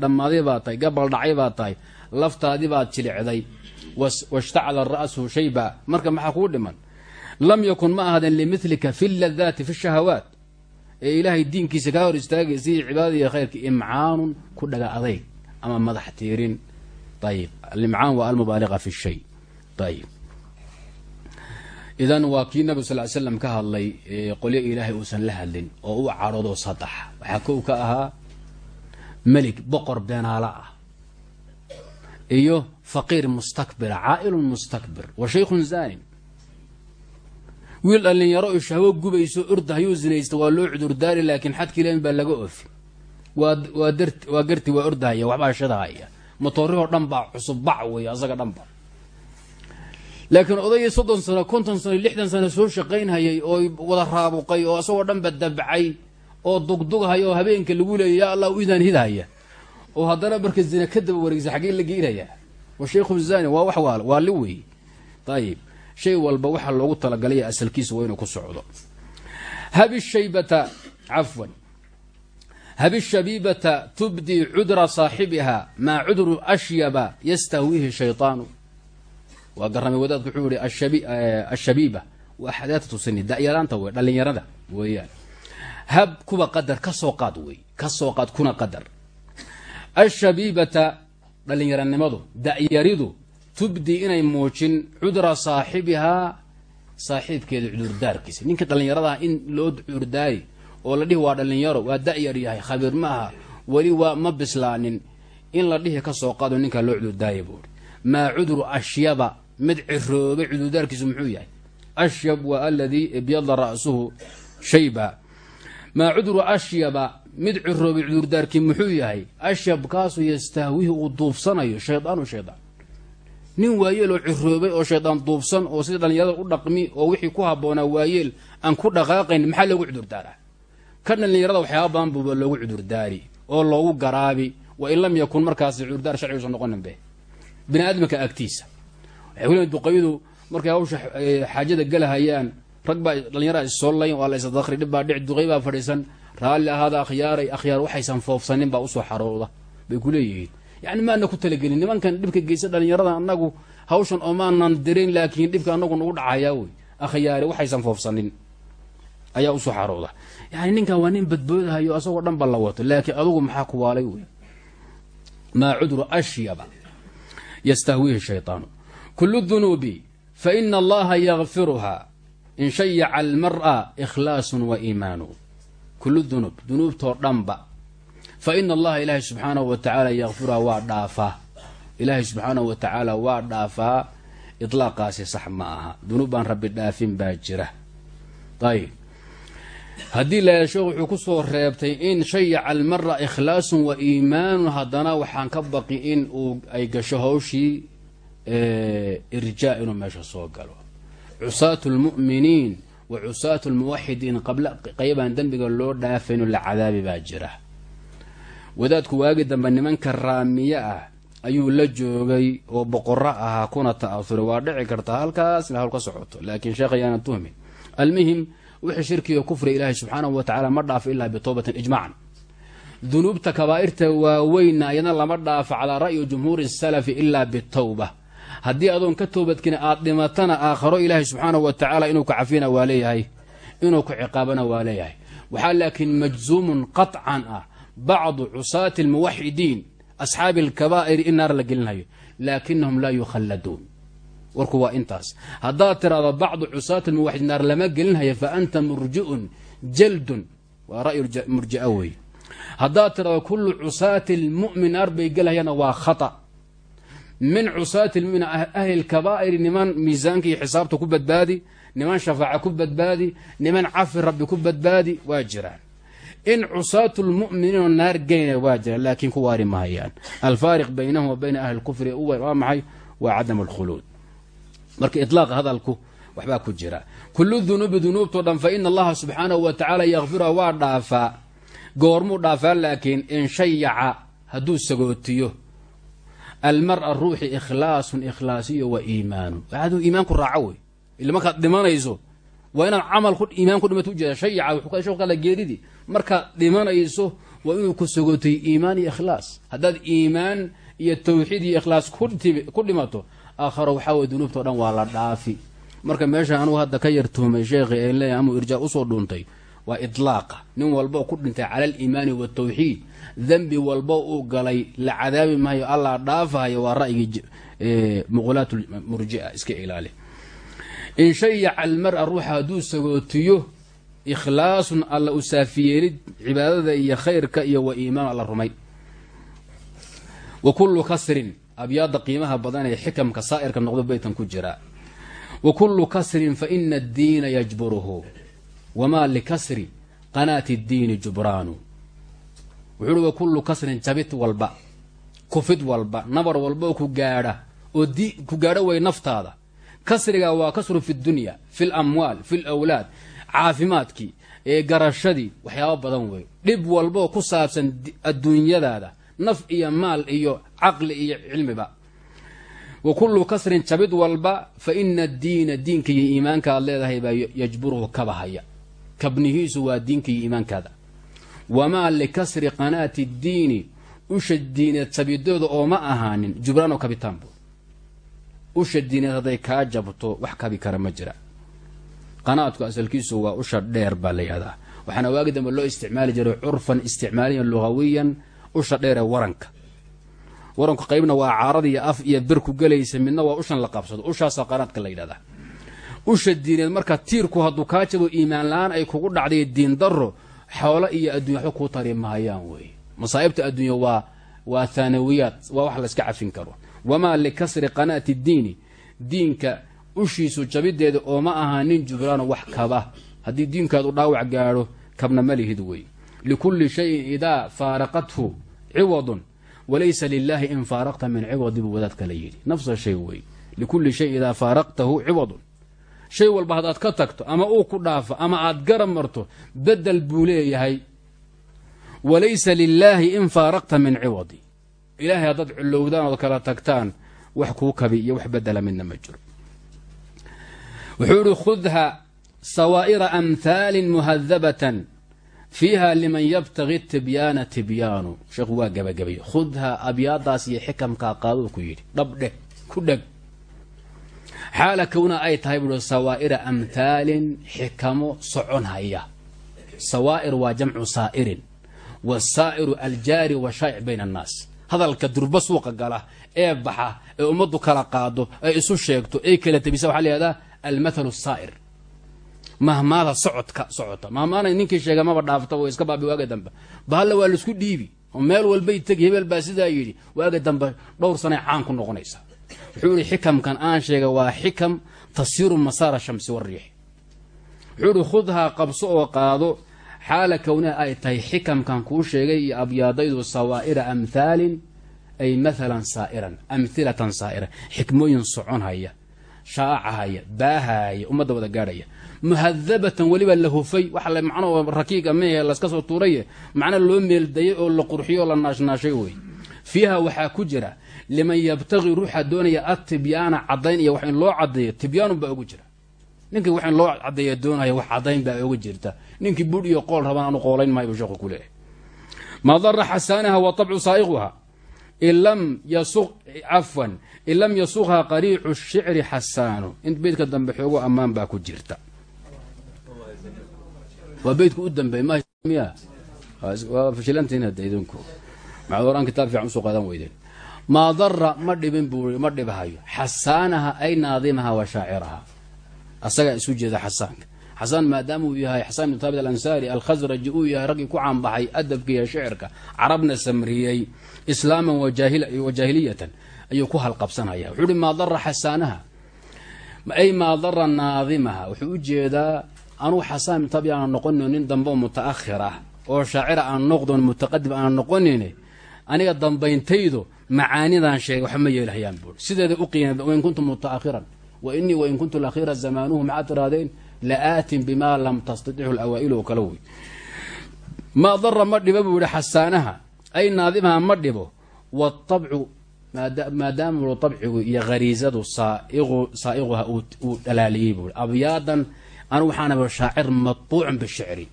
dhammaaday baa tahay gabal dhacay baa tahay. Laftaadii baad jilicday. Washtacala ra'su shayba. Marka maxaa kuu dhiman? Lam yakun ma ahaadeen limidlika fi ladaati fi shahawaat. Ee ilaahay diinkiisa kaa hor istaagay sidii cibaadada iyo khayrka imcaanun ku dhaga adayg ama madax tiirin. Ayib alimcaan waa almubaaliqa fi shay. Ayib idan waa kii nabig sal slam ka hadlay qolyo ilaahay uusan la hadlin oo u cadhoodo saddex waxaa kow ka ahaa melig boqor beenaala ah iyo faqiir mustakbira caa'ilun mustakbir wa shaykhun zaanin wiil dhalinyaro oo shahwo gubayso orda hayuu zinaysta waa loo cudurdaari laakiin xadka ilahin baa laga ofi waa garti waa ordahaya waxbaa shadahaya motoorihoo dhan baa cusub bac weeye asaga dhan ba laakiin odayii soddon sano konton sano lixdan sano soo shaqaynhayay oo wada raabuqay oo isagoo dhanba dabcay oo dugdughay oo habeenka lagu leeyay yaa allah idaan hidhaya oo haddana marka zina ka daba wareegsa xaggee la geynaya wa shaykhu zani waa wax waa li wey ayib shay walba waxaa loogu talagalaya asalkiisa waa ku socdo. Habi shaybata cafwan. Habi shabiibata tubdii cudra saaxibiha maa cudru ashyaba yastahwiihi shayطaanu waa garamay wadaadku wuxuu yihi ashabiiba waa xadaatatu sini da'yaraanta wey dhalinyarada weeyaan. Hab kuba qadar ka soo qaad wey ka soo qaad kuna qadar. Ashabiibata dhalinyaranimadu da'yaridu tubdi inay muujin cudra saaxibihaa saaxiibkeeda cudurdaarkiisa. Ninka dhallinyaradaha in loo cudurdaari oo la dhihi waa dhallinyaro waa da'yar yahay khabiir ma weli waa ma bislaanin. In la dhihi ka soo qaado ninkaa loo cudurdaaya buui maa cudru ashyaba mid ciroobay cudurdaarkiisu muxuu yahay? Ashyab waa aladii ibyada ra'suhu shayba. Maa cudru ashyaba mid ciroobay cudurdaarkii muxuu yahay? Ashyab kaasuu yastahwihi uu duubsanayo shaydaanu shaydaan. Nin waayeel oo ciroobay oo shaydaan duubsan oo sida dhallinyarada u dhaqmi oo wixii ku habboonaa waayeel aan ku dhaqaaqayn maxaa loogu cudurdaaraa ka dhallinyarada waxyaaba badan buuba loogu cudurdaari oo loogu garaabi. Wa in lam yakun markaas cudurdaar sharciguusa noqonin be. Bini aadamka agtiisa leeyiin duqaydu markay hawsha xaajada galahayaan rag baa dhallinyaraa issoo layn waa la isdakri dhib baa dhici duqay baa fadhiisan raalli ahaada akhyaaray akhyaar waxaysan foofsanin baa u soo xarooda bay ku leeyihiin. Yacni maana ku talagelin nimankan dhibka geysa dhallinyarada annagu hawshan oo maanan dirin laakiin dhibka anagu nagu dhacayaa wey. Akhyaare waxaysan foofsanin ayaa u soo xarooda. Yani ninkan waa nin badboodahayo asagoo dhan ba la wato laakiin adugu maxaa ku waalay wey? Maa cudru ashyaba yastahwiihi shayطaanu kulu dunuubi faina allaha yakfiruha in shayaca almar'a ikhlaasu wa iimaanu kulu dunuub dunuubtoo dhanba fa ina allaha ilaahay subxaanahu wa tacaala yakfiruha waa dhaafaa ilaahay subxaanahu wa tacaala waa dhaafaa ilaaqaasi sax ma aha dunuub baan dhaafin baa jira ayib haddii la sheekh wuxuu ku soo reebtay in shayaca almara ikhlaasun wa iimaanun haddana waxaan ka baqi in uu ay gasho hawshii irjaa inuu meesha soo galo. Cusaatu lmu'miniin wa cusaatu lmuwaxidiin qabla qaybaan dembiga loo dhaafayno la cadaabi baa jira. Wadaadku waagi dambe nimanka raamiye ah ayuu la joogay oo boqoro ahaa kuna ta'asuray waa dhici karta halkaas hawl ka socoto. Laakiin sheekh ayaana tuhmin almuhim wixii shirkiga kufriga ilaahay subxaanahu wa tacala ma dhaafo ilaa bitowbatin ijmacan dunuubta kabaa'irta waaweynna ayadna lama dhaafo calaa ra'yi jumhuuri salafi ilaa bitowba haddii adoon ka toobadkina aad dhimatana aakharo ilaahay subxaanahu wa tacaala inuu ku cafina waa leeyahay. Inuu ku ciqaabana waa leeyahay. Waxaa laakiin majzuumun qaطcan ah. Bacdu cusaati almuwaxidiin asxaabi alkabaa'iri in naar la gelinhayo laakinahum laa yukhalladuun. Warku waa intaas. Haddaad tiraado bacdu cusaati almuwaxidiin naar lama gelinhayo fa anta murji'un jaldun. Waa ra'yu murji'a wey haddaad tiraado kullu cusaati lmu'min naar bay gelhayana waa khata min cusaati lmumin ahli lkabaa'iri niman miisaanka iyo xisaabta ku badbaadi niman shafaaca ku badbaadi niman cafi rabbi ku badbaadi waa jiraan in cusaatu lmu'miniinoo naar geynaya waa jiraan laakiin ku waari mahayaan alfaariq baynahum wa bayna ahli lkufri waa maxay waa cadam alkhuluud marka iطlaaqa hadalku waxbaa ku jira kulu dunuubi dunuubtoo dhan fa ina allaha subxaanahu wa tacaala yakfiruha waa dhaafaa goormuu dhaafaa laakiin in hadduu sagootiyo almara ruuxi ikhlaasun ikhlaasiyo wa iimaanu aduu iimaanku raaco wey ila markaad dhimanayso waa inaad camal iimaan ku dhimato ujeeda shayaca shkala geeridii markaad dhimanayso waa inuu ku sagootiyo iimaan iyo ikhlaas haddaad iimaan iyo tawxiid iyo ikhlaas ku dhimato aakharo waxaa weye dunuubtao dhan waa la dhaafi marka meesha anugu hadda ka yar tuhmay sheekhi ee leeyahay amuu irjaa u soo dhuuntay waa idlaaqa. Nin walbo ku dhintay cala aliimaani waatawxiid dembi walbo uu galay la cadaabi maayo allah dhaafahayo waa ra'yigii muqulaat murjia iska ilaali. In shayaca almara ruuxa hadduu sagootiyo ikhlaasun alla u saafiyeelid cibaadada iyo khayrka iyo wa iimaan alla rumay. Wa kullu kasrin abyaada qiimaha badan ee xikamka saa'irka noqdo beytan ku jira. Wa kullu kasrin fa ina addiina yajburuhu wamaa likasri qanaati ddiini jubraanu wuxuu uhi wa kullu kasrin jabid walba kufid walba nabar walba oo ku gaadha oo ku gaadho way naftaada kasriga waa kasru fi dunya fi lamwaal fi lawlaad caafimaadkii ee garashadii waxyaaba badan wey dhib walbaoo ku saabsan adduunyadaada naf iyo maal iyo caqli iyo cilmiba wa kullu kasrin jabid walba fa ina addiina diinka iyo iimaanka aad leedahay baa yajburuhu kabahaya kabnihiisu waa diinka iyo iimaankaada. Wamaa likasri qanaati ddiini usha diineed jabidooda oo ma ahaanin jubraanoo kabitaanbu usha diineed hadday kaa jabto wax kabi kara ma jira. Qanaadku asalkiisu waa usha dheer baa la yihahdaa waxaana waagi dambe loo isticmaali jiray curfan isticmaaliyan lugawiyan usha dheer ee waranka. Waranku qaybna waa caarada iyo af iyo bir ku gelaysa midna waa ushan la qabsado. Ushaasaa qanaadka la yidhahdaa usha diineed. Marka tiirku hadduu kaa jabo iimaan la'aan ay kugu dhacday diin daro xoolo iyo addunya waxba kuu tari mahayaan wey. Masaa'ibta addunya waa waa thaanawiyaad waa wax la iska cafin karo. Wamaa likasri qanaati ddiini diinka ushiisu jabideeda oo ma aha nin jubraano wax kaba. Haddii diinkaadu dhaawac gaadho kabna ma lihid wey. Likulli shayin idaa faaraqathu ciwadun walaysa lilaahi in faaraqta min ciwadi buu wadaad kala yidhi. Nafsa shay wey. Likulli shayin idaa faaraqtahu ciwadun shay walba haddaad ka tagto ama uu ku dhaafo ama aad garab marto bedel buu leeyahay walaysa lilaahi in faaraqta min ciwadi. Ilaahay haddaad culowdaan ood kala tagtaan wax kuu kabi iyo wax bedela midna ma jiro. Wuxuu ihi khudha sawaa'ira amhaalin muhadabatan fiiha liman yabtagi tibyaana tibyaanu. Sheekhu waa gabagabay khudha abyaadaas iyo xikamkaa qaaduu ku yidhi dhabdheh ku dheg xaala kowna ay tahay buui sawaa'ira amhaalin xikamo socon haya sawaa'ir waa jamcu saa'irin wasaa'iru aljaari washaa'ic bayna annaas. Hadalka durba suuqa gala ee baxa ee ummaddu kala qaado ee isu sheegto ee kala tebisa waxaa layihahdaa almathalu saa'ir. Mahmaada socodka socota. Mahmaana ninkii sheega maba dhaafta oo iska baabi waaga dambe bahalla waa la isku dhiibi oo meel walbay tegi hebel baa sidaa yidhi waaga dambe dhowr sanay caan ku noqonaysa wuxuu ihi xikamkan aan sheega waa xikam tasiiru masaara shamsi wariix wuxuu ihi khudhaa qabso oo qaado xaala kownaha ay tahay xikamkan kuu sheegay iyo abyaadaydu sawaa'ira amhaalin ay mathalan saa'iran amhilatan saa'iran xikmooyin soconhaya shaacahaya baahaya ummadda wada gaadhaya. Muhadabatan weliba la hufay waxa la macnoo rakiiga mehe laska soo tuuraye macna loo meeldayay oo la qurxiyo oo la naashnaashay wey fiiha waxaa ku jira liman yabtaqi ruuxa doonaya atibyaana caddayn iyo wax in loo caddeeyo tibyaanun baa ugu jira. Ninkii wax in loo caddeeya doonaya wax caddayn baa uga jirta. Ninkii budh iyo qool rabaan aanu qoolayn maayo buu sheekhu ku leeyahay. Maa dara xasaanaha wa tabcu saa'iquha. In lam yasuq cafwan in lam yasuqha qariicu shicri xasaanu. In beydka dambe xoogo ammaan baa ku jirta. Waa beydku u dambeey waa fashilantiin hadda idinku. Maxaad horaan kitaab fiican u soo qaadan weydeen maa dara ma dhibin buu ma dhibhayo xasaanaha ay naadimaha wa shaaciraha. Asagaa isu jeeda xasaanka. Xasaan maadaama uu yahay xasaan ibn taabit alansaari alkhasraji uu yahay raggii ku caanbaxay adabka iyo shicirka carabna samriyey islaaman wa jaahiliyatan ayuu ku halqabsanaya wuxuu uhi maa dara xasaanaha? Ay maa dara naadimaha. Wuxuu u jeedaa anugu xasaan ibn taabit aan noqonin nin dambe oo mutaakhir ah oo shaacira aan noqdon mutaqadim macaanidan sheegay waxba ma yeelhayaan buui sideeda u qiima wain kuntu mutaakhiran wa inii wain kuntu lakhiira zamaanuhu maxaad tirahdeen la aatin bimaa lam tastadichu lawaa'ilu oo kale wey maa dara ma dhibo buu yihi xasaanaha ay naadimaha ma dhibo watabcu maadaama tabcigu iyo khariisadu saa'iquha uu dhalaaliyey buu abyaadan anigu waxaanaba shaacir matbuucan bishicri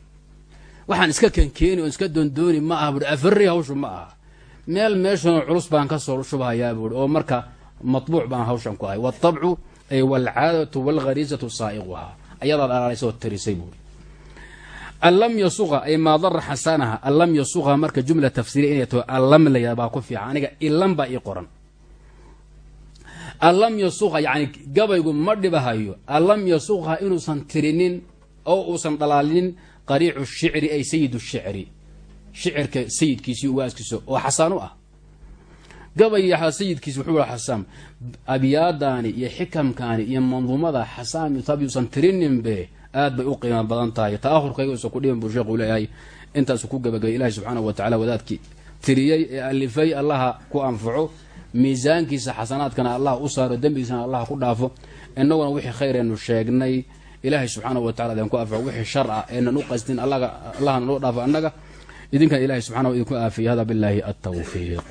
waxaan iska kankeeni oon iska doondooni ma aha buui afari hawshu ma aha meel meeshanoo culus baan ka soo shubhayaa buui oo marka matbuuc baan hawshan ku ahay. Watabcu ay walcaadatu walghariisatu saa'iquha ayadaa dhalaalaysa oo tarisay buui an lam yasuqa ay maa dara xasaanaha an lam yasuqa marka jumla tafsiiriya inay taho allam baa ku fiican. Aniga ilan baa ii qoran. An lam yasuqa yani gabaygu ma dhibahayo. An lam yasuqha inuusan tirinin oo uusan dhalaalinin qariicu shicri ay sayid shicri shicirka sayidkiisi ugaaskiisa oo xasaan ah. Gabay sayidkiisi wuxuu xasaan abyaadaani iyo xikamkaani iyo manduumada xasaan yuusan tirininbe aad bay u qiimo badan tahay. Ta'ahurkayga usan ku dhiban buu sheekhu leeyahay intaasu ku gabagabay. Ilahi subxaanahu wa tacala wadaadkii tiriyey ee alifay allaha ku anfaco. Miisaankiisa xasanaadkana allah u saaro dembigiisana allah ku dhaafo. Inaguna wixii khayreenu sheegnay ilaahay subxaanahu wa tacala idinku anfaco. Wixii shar ah eenan u qastin allahna noo dhaafo annaga idinkan ilahay subxana idinku aafiya hada bilaahi altawfiiq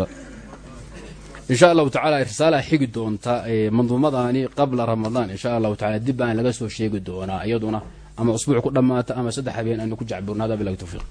insha allahu tacala risaalaha xigi doonta manduumadani qabla ramadaan insha allahu tacala dib baan laga soo sheegi doonaa iyaduna ama usbuuc ku dhammaata ama saddex habeen aynu ku jacburna hada tawfiiq